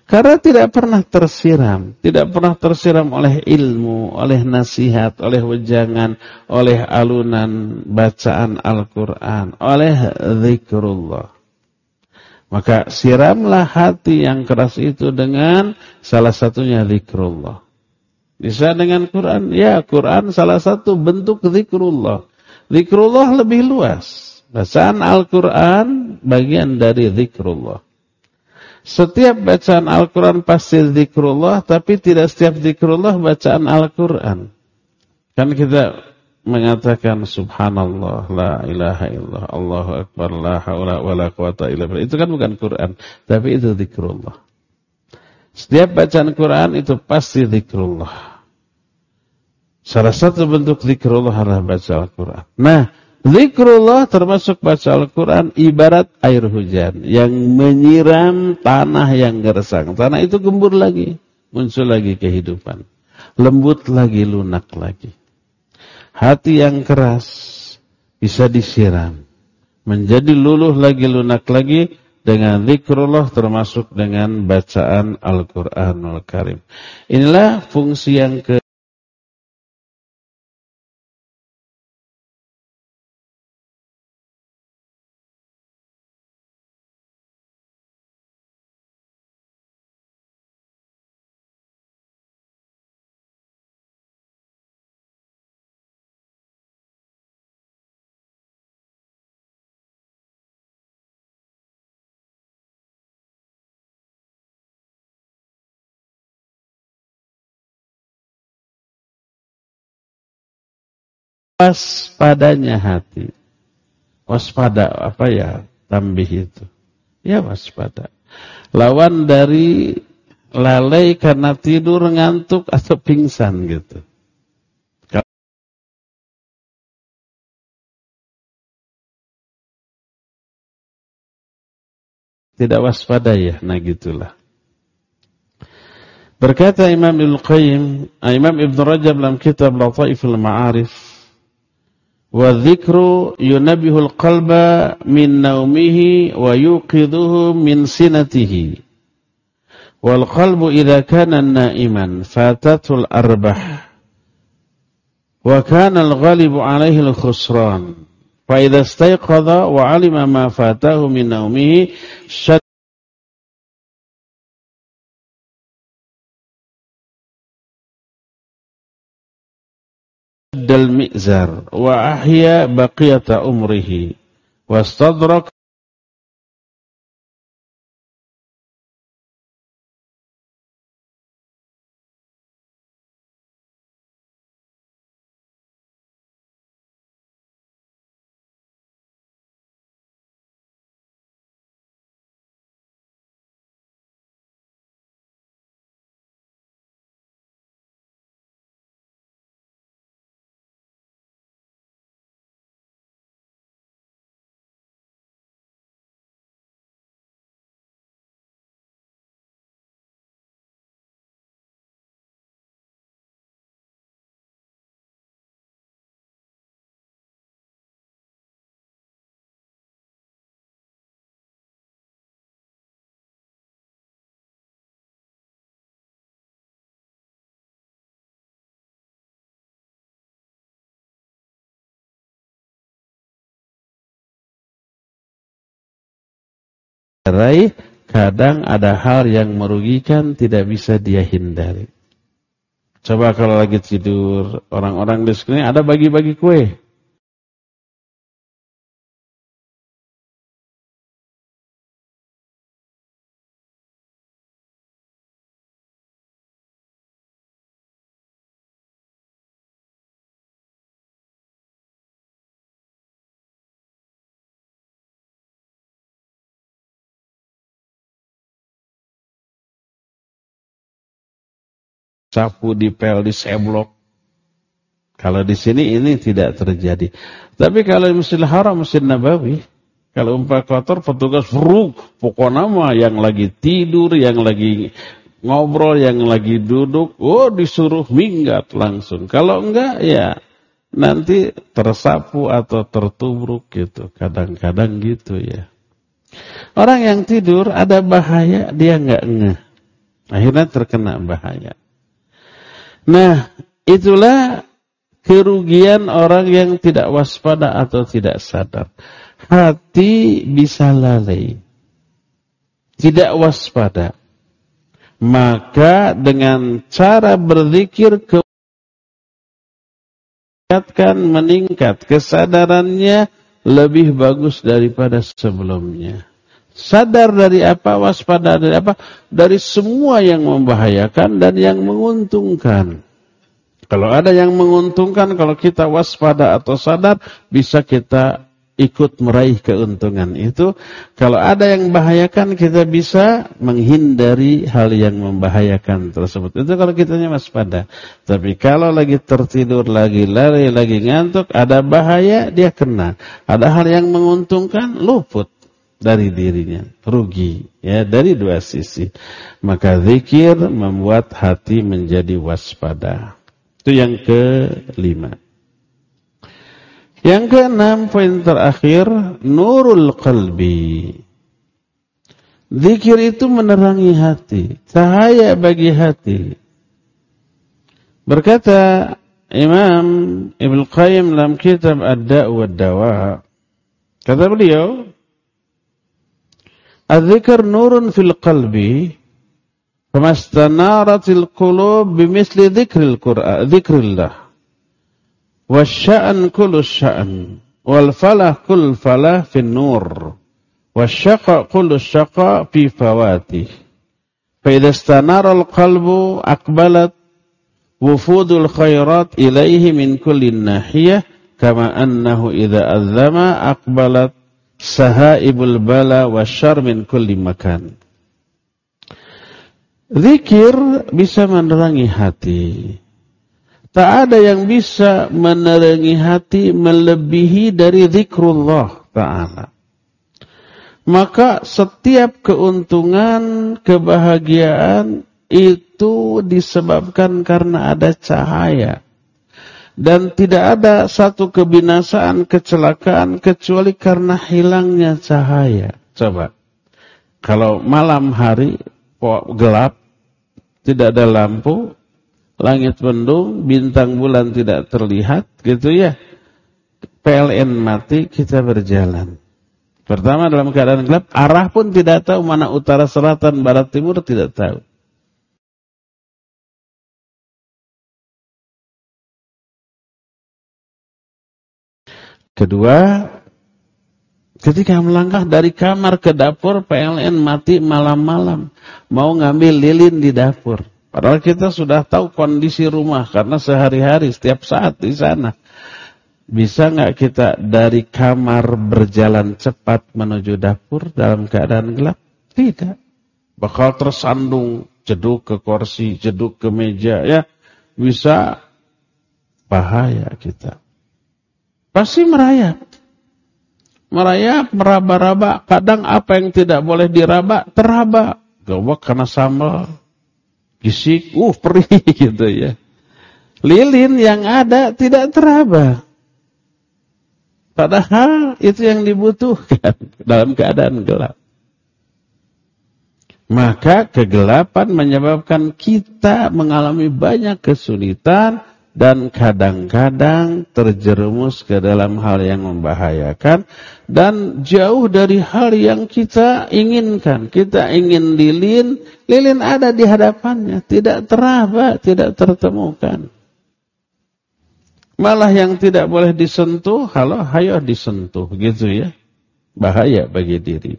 Karena tidak pernah tersiram, tidak pernah tersiram oleh ilmu, oleh nasihat, oleh wejangan, oleh alunan bacaan Al-Quran, oleh zikrullah. Maka siramlah hati yang keras itu dengan salah satunya zikrullah. Bisa dengan Quran? Ya, Quran salah satu bentuk zikrullah. Zikrullah lebih luas. Bacaan Al-Quran bagian dari zikrullah. Setiap bacaan Al-Quran pasti zikrullah, tapi tidak setiap zikrullah bacaan Al-Quran. Kan kita mengatakan subhanallah la ilaha illallah Allahu akbar la haula wala quwata illa billah. Itu kan bukan Quran tapi itu zikrullah. Setiap bacaan Quran itu pasti zikrullah. Salah satu bentuk zikrullah adalah baca Al-Quran. Nah zikrullah termasuk baca Al-Quran ibarat air hujan yang menyiram tanah yang gersang. Tanah itu gembur lagi muncul lagi kehidupan. Lembut lagi lunak lagi Hati yang keras bisa disiram. menjadi luluh lagi lunak lagi dengan zikrullah termasuk dengan bacaan Al-Qur'anul Karim. Inilah fungsi yang ke waspadanya hati. Waspada apa ya tambih itu? Ya waspada. Lawan dari lalai karena tidur ngantuk atau pingsan gitu. Tidak waspada ya, nah gitulah. Berkata Imam Ibn Qayyim, Imam Ibn Rajab dalam kitab Lataiful Ma'arif, والذكر ينبه القلب من نومه ويوقظه من سنته والقلب إذا كان نائما فاتته الأربح وكان الغالب عليه الخسران فإذا استيقظ وعلم ما فاته من نومه المئزر وأحيا بقية أمره. واستدرك raih, kadang ada hal yang merugikan tidak bisa dia hindari. Coba kalau lagi tidur, orang-orang di sini ada bagi-bagi kue. Sapu dipel di seblok. Kalau di sini ini tidak terjadi. Tapi kalau di Masjidil Haram, Masjid Nabawi, kalau umpah kotor petugas ruk, pokoknya mah yang lagi tidur, yang lagi ngobrol, yang lagi duduk, oh disuruh minggat langsung. Kalau enggak ya nanti tersapu atau tertubruk gitu. Kadang-kadang gitu ya. Orang yang tidur ada bahaya, dia enggak ngeh. Akhirnya terkena bahaya. Nah, itulah kerugian orang yang tidak waspada atau tidak sadar. Hati bisa lalai. Tidak waspada. Maka dengan cara berzikir meningkatkan meningkat kesadarannya lebih bagus daripada sebelumnya. Sadar dari apa, waspada dari apa? Dari semua yang membahayakan dan yang menguntungkan. Kalau ada yang menguntungkan, kalau kita waspada atau sadar, bisa kita ikut meraih keuntungan itu. Kalau ada yang membahayakan, kita bisa menghindari hal yang membahayakan tersebut. Itu kalau kitanya waspada. Tapi kalau lagi tertidur, lagi lari, lagi ngantuk, ada bahaya, dia kena. Ada hal yang menguntungkan, luput dari dirinya, rugi ya dari dua sisi. Maka zikir membuat hati menjadi waspada. Itu yang kelima. Yang keenam poin terakhir nurul qalbi. Zikir itu menerangi hati, cahaya bagi hati. Berkata Imam Ibn Qayyim dalam kitab Ad-Da' wa Dawa, kata beliau, الذكر نور في القلب فما استنارت القلوب بمثل ذكر القرآن ذكر الله. والشأن كل الشأن والفلاح كل فلاح في النور والشقاء كل الشقاء في فواته. فإذا استنار القلب أقبلت وفود الخيرات إليه من كل ناحية كما أنه إذا أذم أقبلت sahaibul bala wasyar min kulli makan. Zikir bisa menerangi hati. Tak ada yang bisa menerangi hati melebihi dari zikrullah Ta'ala. Maka setiap keuntungan, kebahagiaan itu disebabkan karena ada cahaya. Dan tidak ada satu kebinasaan, kecelakaan kecuali karena hilangnya cahaya. Coba. Kalau malam hari gelap, tidak ada lampu, langit mendung, bintang bulan tidak terlihat, gitu ya. PLN mati, kita berjalan. Pertama dalam keadaan gelap, arah pun tidak tahu, mana utara, selatan, barat, timur, tidak tahu. Kedua, ketika melangkah dari kamar ke dapur, PLN mati malam-malam. Mau ngambil lilin di dapur. Padahal kita sudah tahu kondisi rumah karena sehari-hari setiap saat di sana. Bisa nggak kita dari kamar berjalan cepat menuju dapur dalam keadaan gelap? Tidak. Bakal tersandung, jeduk ke kursi, jeduk ke meja, ya bisa bahaya kita. Pasti merayap. Merayap, meraba-raba, kadang apa yang tidak boleh diraba, teraba. Gawak karena sambal, Gisik, uh perih gitu ya. Lilin yang ada tidak teraba. Padahal itu yang dibutuhkan dalam keadaan gelap. Maka kegelapan menyebabkan kita mengalami banyak kesulitan dan kadang-kadang terjerumus ke dalam hal yang membahayakan dan jauh dari hal yang kita inginkan. Kita ingin lilin, lilin ada di hadapannya, tidak teraba, tidak tertemukan. Malah yang tidak boleh disentuh, halo, hayo disentuh, gitu ya. Bahaya bagi diri.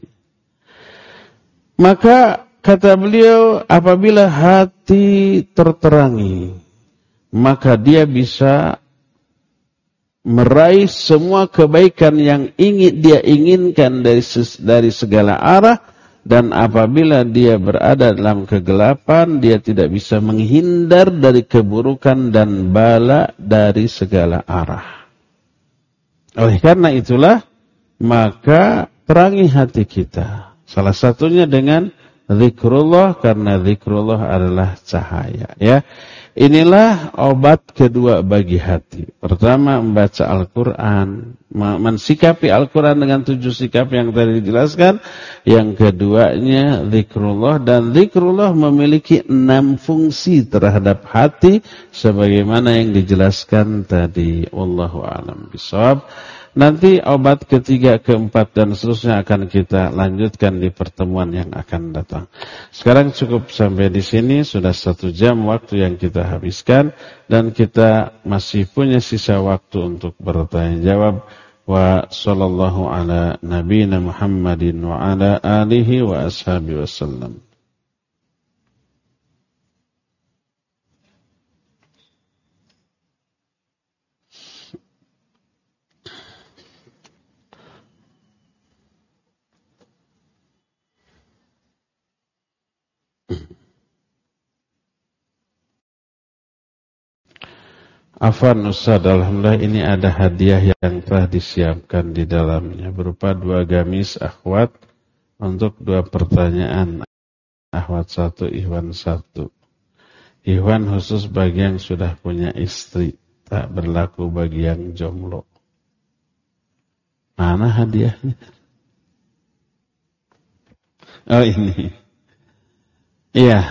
Maka kata beliau, apabila hati terterangi, maka dia bisa meraih semua kebaikan yang ingin dia inginkan dari dari segala arah dan apabila dia berada dalam kegelapan dia tidak bisa menghindar dari keburukan dan bala dari segala arah. Oleh karena itulah maka terangi hati kita. Salah satunya dengan zikrullah karena zikrullah adalah cahaya ya. Inilah obat kedua bagi hati. Pertama membaca Al-Quran. Mensikapi Al-Quran dengan tujuh sikap yang tadi dijelaskan. Yang keduanya zikrullah. Dan zikrullah memiliki enam fungsi terhadap hati. Sebagaimana yang dijelaskan tadi. Wallahu a'lam bishawab. Nanti obat ketiga, keempat, dan seterusnya akan kita lanjutkan di pertemuan yang akan datang. Sekarang cukup sampai di sini, sudah satu jam waktu yang kita habiskan, dan kita masih punya sisa waktu untuk bertanya jawab. Wa sallallahu ala nabina Muhammadin wa ala alihi wa ashabi wasallam. Afan Ustaz, Alhamdulillah ini ada hadiah yang telah disiapkan di dalamnya berupa dua gamis akhwat untuk dua pertanyaan. Akhwat satu, Ikhwan satu. Ikhwan khusus bagi yang sudah punya istri, tak berlaku bagi yang jomblo. Mana hadiahnya? Oh ini. Iya.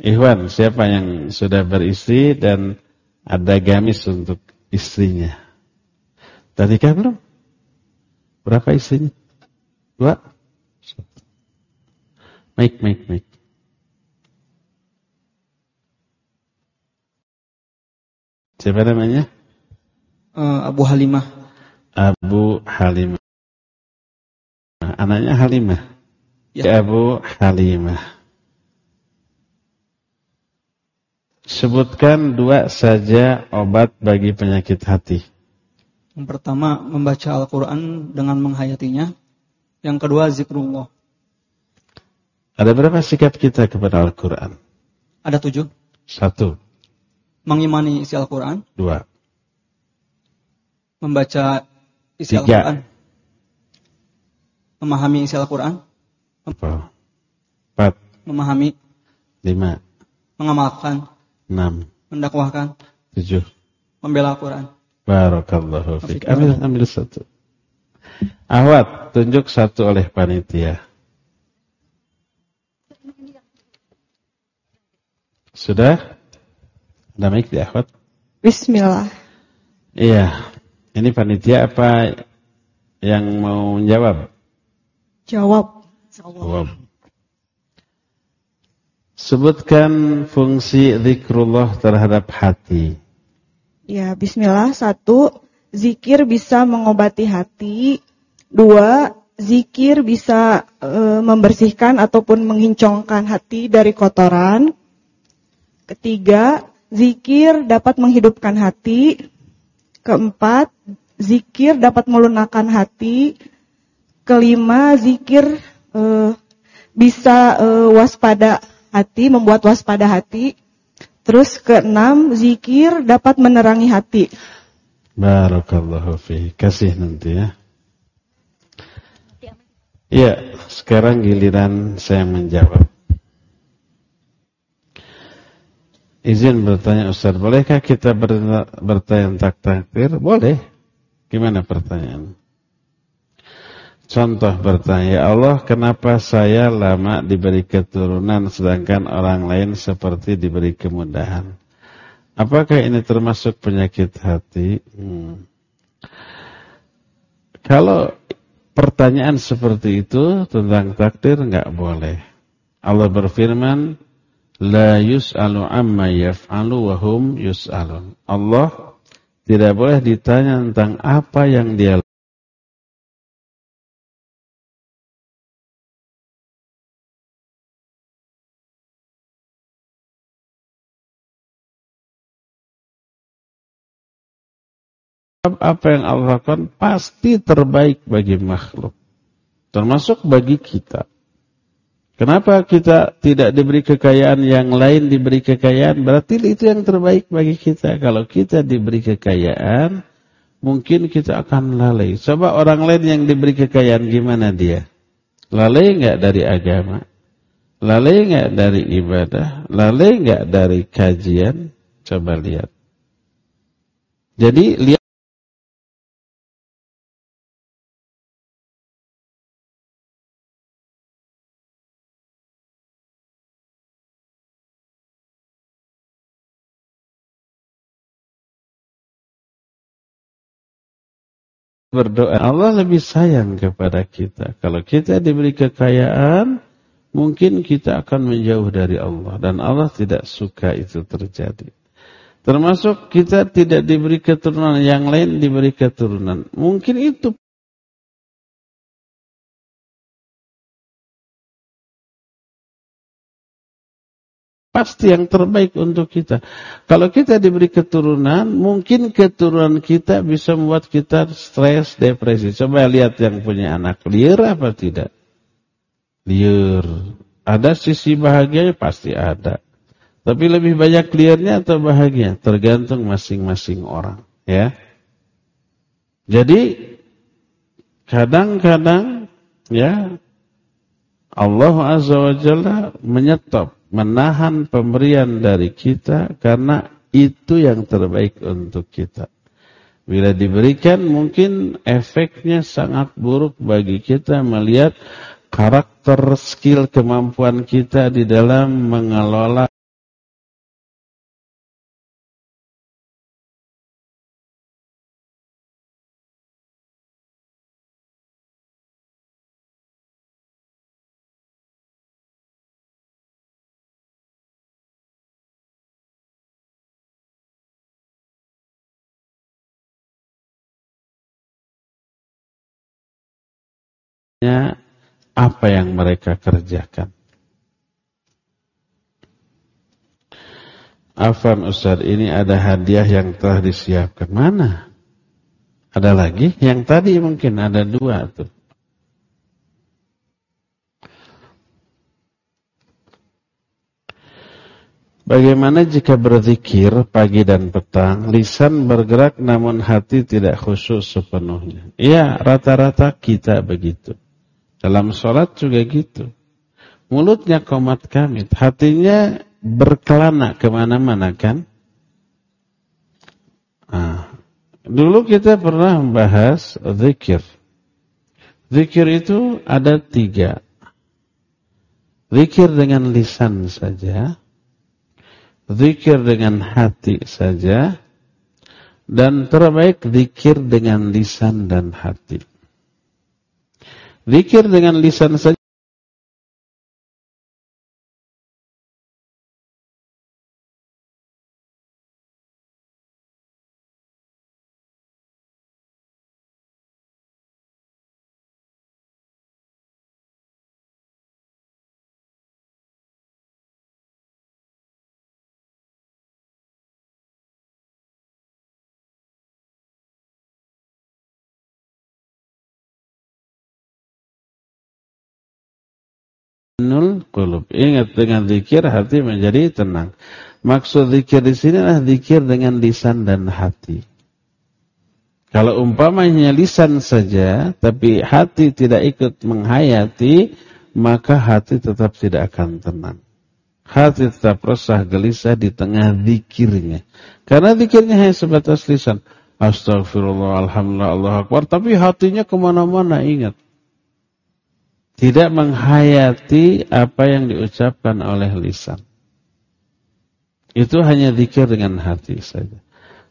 Ikhwan, siapa yang sudah beristri dan ada gamis untuk istrinya? Tadi kan belum? Berapa istrinya? Dua? Maik, maik, maik. Siapa namanya? Uh, Abu Halimah. Abu Halimah. Anaknya Halimah. Ya. Abu Halimah. Sebutkan dua saja obat bagi penyakit hati. Yang pertama, membaca Al-Quran dengan menghayatinya. Yang kedua, zikrullah. Ada berapa sikap kita kepada Al-Quran? Ada tujuh. Satu. Mengimani isi Al-Quran. Dua. Membaca isi Al-Quran. Memahami isi Al-Quran. Empat. Memahami. Lima. Mengamalkan. Enam. Mendakwahkan. Tujuh. Membela Al-Quran. Barakallahu fiik. Ambil, ambil satu. Ahwat, tunjuk satu oleh panitia. Sudah? Ada mic di Ahwat? Bismillah. Iya. Ini panitia apa yang mau menjawab? Jawab. Jawab. Sebutkan fungsi zikrullah terhadap hati. Ya, bismillah. Satu, zikir bisa mengobati hati. Dua, zikir bisa e, membersihkan ataupun mengincongkan hati dari kotoran. Ketiga, zikir dapat menghidupkan hati. Keempat, zikir dapat melunakkan hati. Kelima, zikir e, bisa e, waspada hati, membuat waspada hati. Terus keenam, zikir dapat menerangi hati. Barakallahu fi. Kasih nanti ya. Ya, sekarang giliran saya menjawab. Izin bertanya Ustaz, bolehkah kita bertanya tentang takdir? Boleh. Gimana pertanyaan? Contoh bertanya, ya Allah kenapa saya lama diberi keturunan sedangkan orang lain seperti diberi kemudahan? Apakah ini termasuk penyakit hati? Hmm. Kalau pertanyaan seperti itu tentang takdir nggak boleh. Allah berfirman, La yus'alu amma yaf'alu wa hum yus'alun. Allah tidak boleh ditanya tentang apa yang dia apa yang Allah lakukan pasti terbaik bagi makhluk. Termasuk bagi kita. Kenapa kita tidak diberi kekayaan yang lain diberi kekayaan? Berarti itu yang terbaik bagi kita. Kalau kita diberi kekayaan, mungkin kita akan lalai. Coba orang lain yang diberi kekayaan gimana dia? Lalai nggak dari agama? Lalai nggak dari ibadah? Lalai nggak dari kajian? Coba lihat. Jadi lihat berdoa. Allah lebih sayang kepada kita. Kalau kita diberi kekayaan, mungkin kita akan menjauh dari Allah. Dan Allah tidak suka itu terjadi. Termasuk kita tidak diberi keturunan, yang lain diberi keturunan. Mungkin itu pasti yang terbaik untuk kita. Kalau kita diberi keturunan, mungkin keturunan kita bisa membuat kita stres, depresi. Coba lihat yang punya anak liar apa tidak? Liar. Ada sisi bahagianya pasti ada. Tapi lebih banyak liarnya atau bahagia? Tergantung masing-masing orang. Ya. Jadi kadang-kadang ya Allah Azza wa Jalla menyetop menahan pemberian dari kita karena itu yang terbaik untuk kita. Bila diberikan mungkin efeknya sangat buruk bagi kita melihat karakter skill kemampuan kita di dalam mengelola apa yang mereka kerjakan. Afan Ustaz, ini ada hadiah yang telah disiapkan. Mana? Ada lagi? Yang tadi mungkin ada dua tuh. Bagaimana jika berzikir pagi dan petang, lisan bergerak namun hati tidak khusyuk sepenuhnya? Iya, rata-rata kita begitu. Dalam sholat juga gitu. Mulutnya komat kamit, hatinya berkelana ke mana-mana kan? Nah, dulu kita pernah membahas zikir. Zikir itu ada tiga. Zikir dengan lisan saja. Zikir dengan hati saja. Dan terbaik zikir dengan lisan dan hati. Zikir dengan lisan saja Ingat dengan zikir hati menjadi tenang. Maksud zikir di sini adalah zikir dengan lisan dan hati. Kalau umpamanya lisan saja, tapi hati tidak ikut menghayati, maka hati tetap tidak akan tenang. Hati tetap resah gelisah di tengah zikirnya. Karena zikirnya hanya sebatas lisan. Astagfirullah, Alhamdulillah, Allah Akbar. Tapi hatinya ke mana-mana ingat tidak menghayati apa yang diucapkan oleh lisan. Itu hanya zikir dengan hati saja.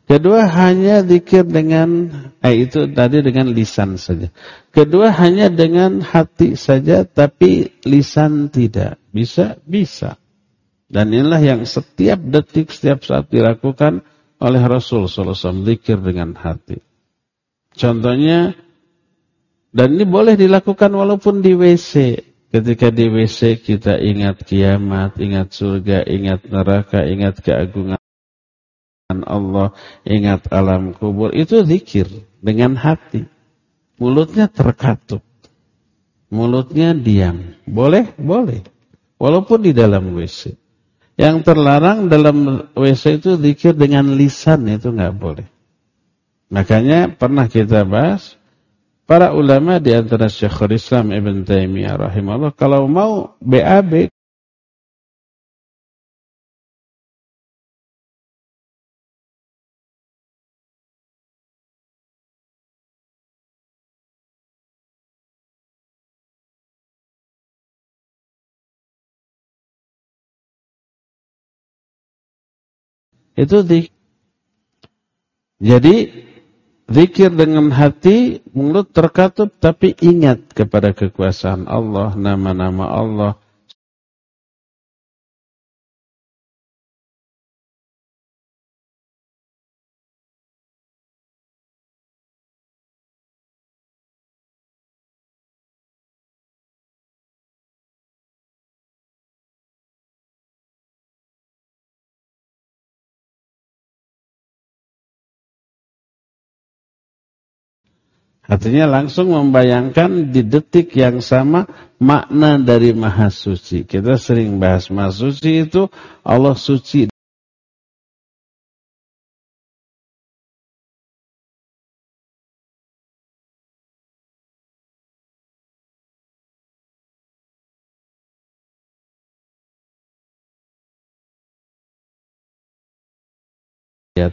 Kedua hanya zikir dengan eh itu tadi dengan lisan saja. Kedua hanya dengan hati saja tapi lisan tidak. Bisa? Bisa. Dan inilah yang setiap detik setiap saat dilakukan oleh Rasul sallallahu alaihi wasallam zikir dengan hati. Contohnya dan ini boleh dilakukan walaupun di WC. Ketika di WC kita ingat kiamat, ingat surga, ingat neraka, ingat keagungan Allah, ingat alam kubur. Itu zikir dengan hati. Mulutnya terkatup. Mulutnya diam. Boleh? Boleh. Walaupun di dalam WC. Yang terlarang dalam WC itu zikir dengan lisan itu nggak boleh. Makanya pernah kita bahas Para ulama di antara Syekhul Islam Ibn Taimiyah rahimahullah kalau mau BAB itu di jadi Zikir dengan hati, mulut terkatup, tapi ingat kepada kekuasaan Allah, nama-nama Allah, Artinya langsung membayangkan di detik yang sama makna dari Maha Suci. Kita sering bahas Maha Suci itu Allah suci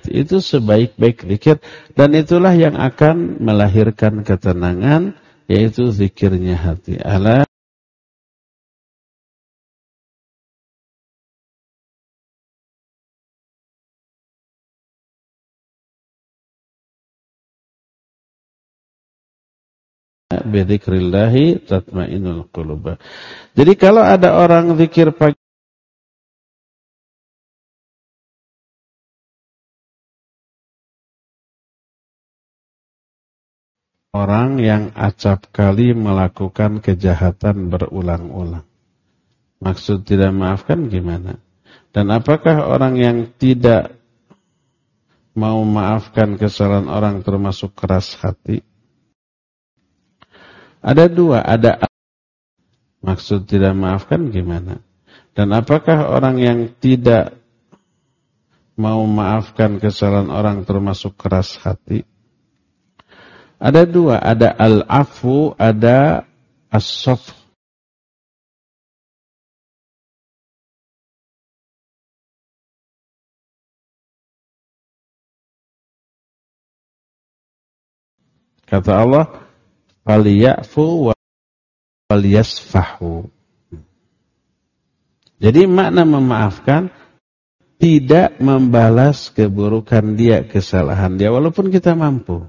Itu sebaik-baik zikir dan itulah yang akan melahirkan ketenangan yaitu zikirnya hati. Bidzikrillahi tatmainul qulub. Jadi kalau ada orang zikir pagi Orang yang acap kali melakukan kejahatan berulang-ulang. Maksud tidak maafkan gimana? Dan apakah orang yang tidak mau maafkan kesalahan orang termasuk keras hati? Ada dua, ada maksud tidak maafkan gimana? Dan apakah orang yang tidak mau maafkan kesalahan orang termasuk keras hati? Ada dua, ada al-afu, ada as-saf. Kata Allah, "Falyafu wa falyasfahu." Jadi makna memaafkan tidak membalas keburukan dia, kesalahan dia walaupun kita mampu.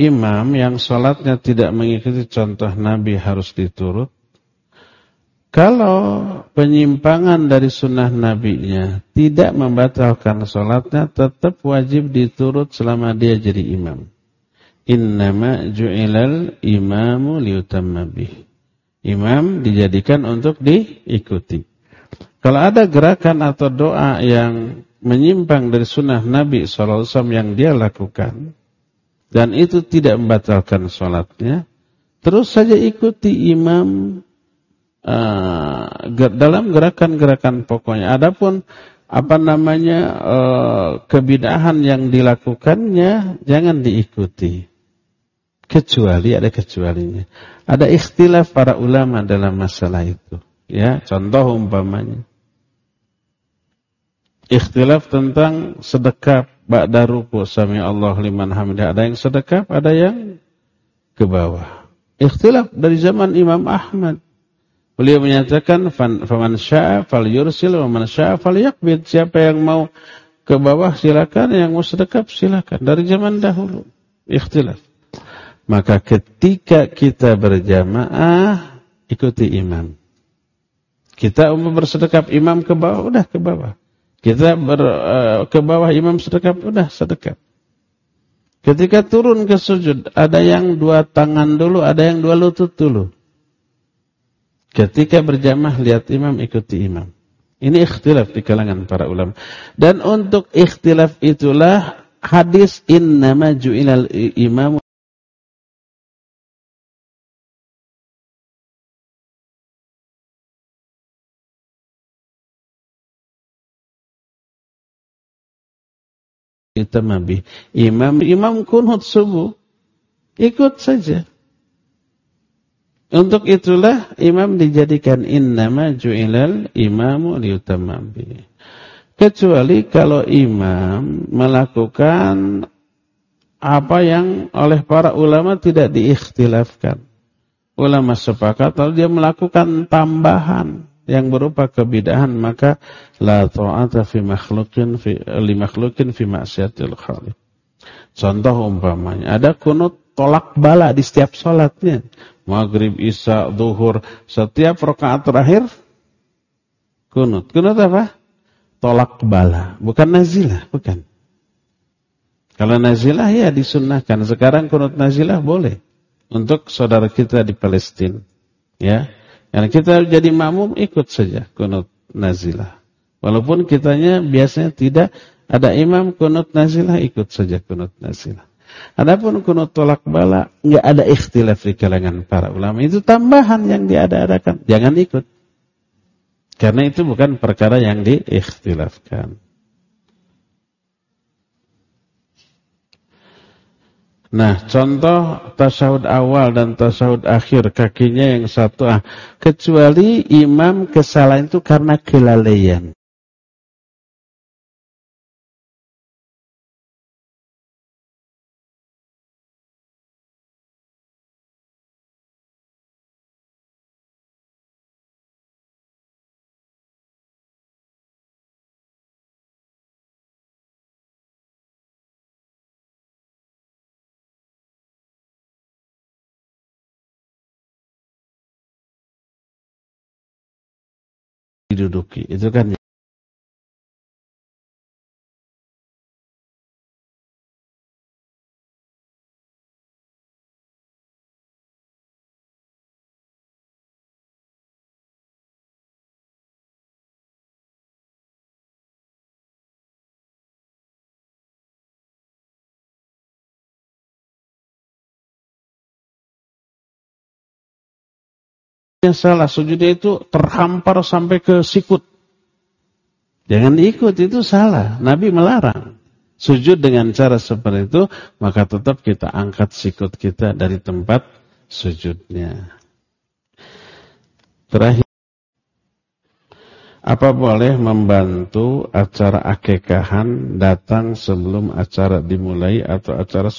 Imam yang sholatnya tidak mengikuti contoh Nabi harus diturut. Kalau penyimpangan dari sunnah nabinya tidak membatalkan sholatnya, tetap wajib diturut selama dia jadi imam. Innama ju'ilal imamu liutamma bih. Imam dijadikan untuk diikuti. Kalau ada gerakan atau doa yang menyimpang dari sunnah Nabi SAW yang dia lakukan, dan itu tidak membatalkan sholatnya, terus saja ikuti imam uh, dalam gerakan-gerakan pokoknya. Adapun apa namanya uh, kebidahan yang dilakukannya jangan diikuti. Kecuali ada kecualinya. Ada ikhtilaf para ulama dalam masalah itu. Ya, contoh umpamanya. Ikhtilaf tentang sedekap ba'da ruku sami Allah liman hamidah. Ada yang sedekap, ada yang ke bawah. Ikhtilaf dari zaman Imam Ahmad. Beliau menyatakan faman syaa falyursil wa man syaa falyaqbid. Siapa yang mau ke bawah silakan, yang mau sedekap silakan. Dari zaman dahulu ikhtilaf. Maka ketika kita berjamaah ikuti imam. Kita umum bersedekap imam ke bawah udah ke bawah. Kita ber, uh, ke bawah imam sedekap udah sedekap. Ketika turun ke sujud ada yang dua tangan dulu, ada yang dua lutut dulu. Ketika berjamaah lihat imam ikuti imam. Ini ikhtilaf di kalangan para ulama. Dan untuk ikhtilaf itulah hadis innama ju'ilal imam Imam imam kunut subuh. Ikut saja. Untuk itulah imam dijadikan innama ju'ilal imamu liutamam Kecuali kalau imam melakukan apa yang oleh para ulama tidak diikhtilafkan. Ulama sepakat kalau dia melakukan tambahan yang berupa kebidahan maka la ta'ata fi makhluqin fi li makhluqin fi ma'siyatil khaliq. Contoh umpamanya ada kunut tolak bala di setiap sholatnya maghrib, isya, zuhur, setiap rakaat terakhir kunut. Kunut apa? Tolak bala, bukan nazilah, bukan. Kalau nazilah ya disunnahkan. Sekarang kunut nazilah boleh untuk saudara kita di Palestina. Ya. Karena kita jadi makmum ikut saja kunut nazilah. Walaupun kitanya biasanya tidak ada imam kunut nazilah ikut saja kunut nazilah. Adapun kunut tolak bala nggak ada ikhtilaf di kalangan para ulama. Itu tambahan yang diada-adakan. Jangan ikut. Karena itu bukan perkara yang diikhtilafkan. Nah, contoh tasawud awal dan tasawud akhir kakinya yang satu ah, kecuali imam kesalahan itu karena kelalaian. Diduduki. Itu kan yang salah sujudnya itu terhampar sampai ke sikut. Jangan diikut, itu salah. Nabi melarang. Sujud dengan cara seperti itu, maka tetap kita angkat sikut kita dari tempat sujudnya. Terakhir, apa boleh membantu acara akekahan datang sebelum acara dimulai atau acara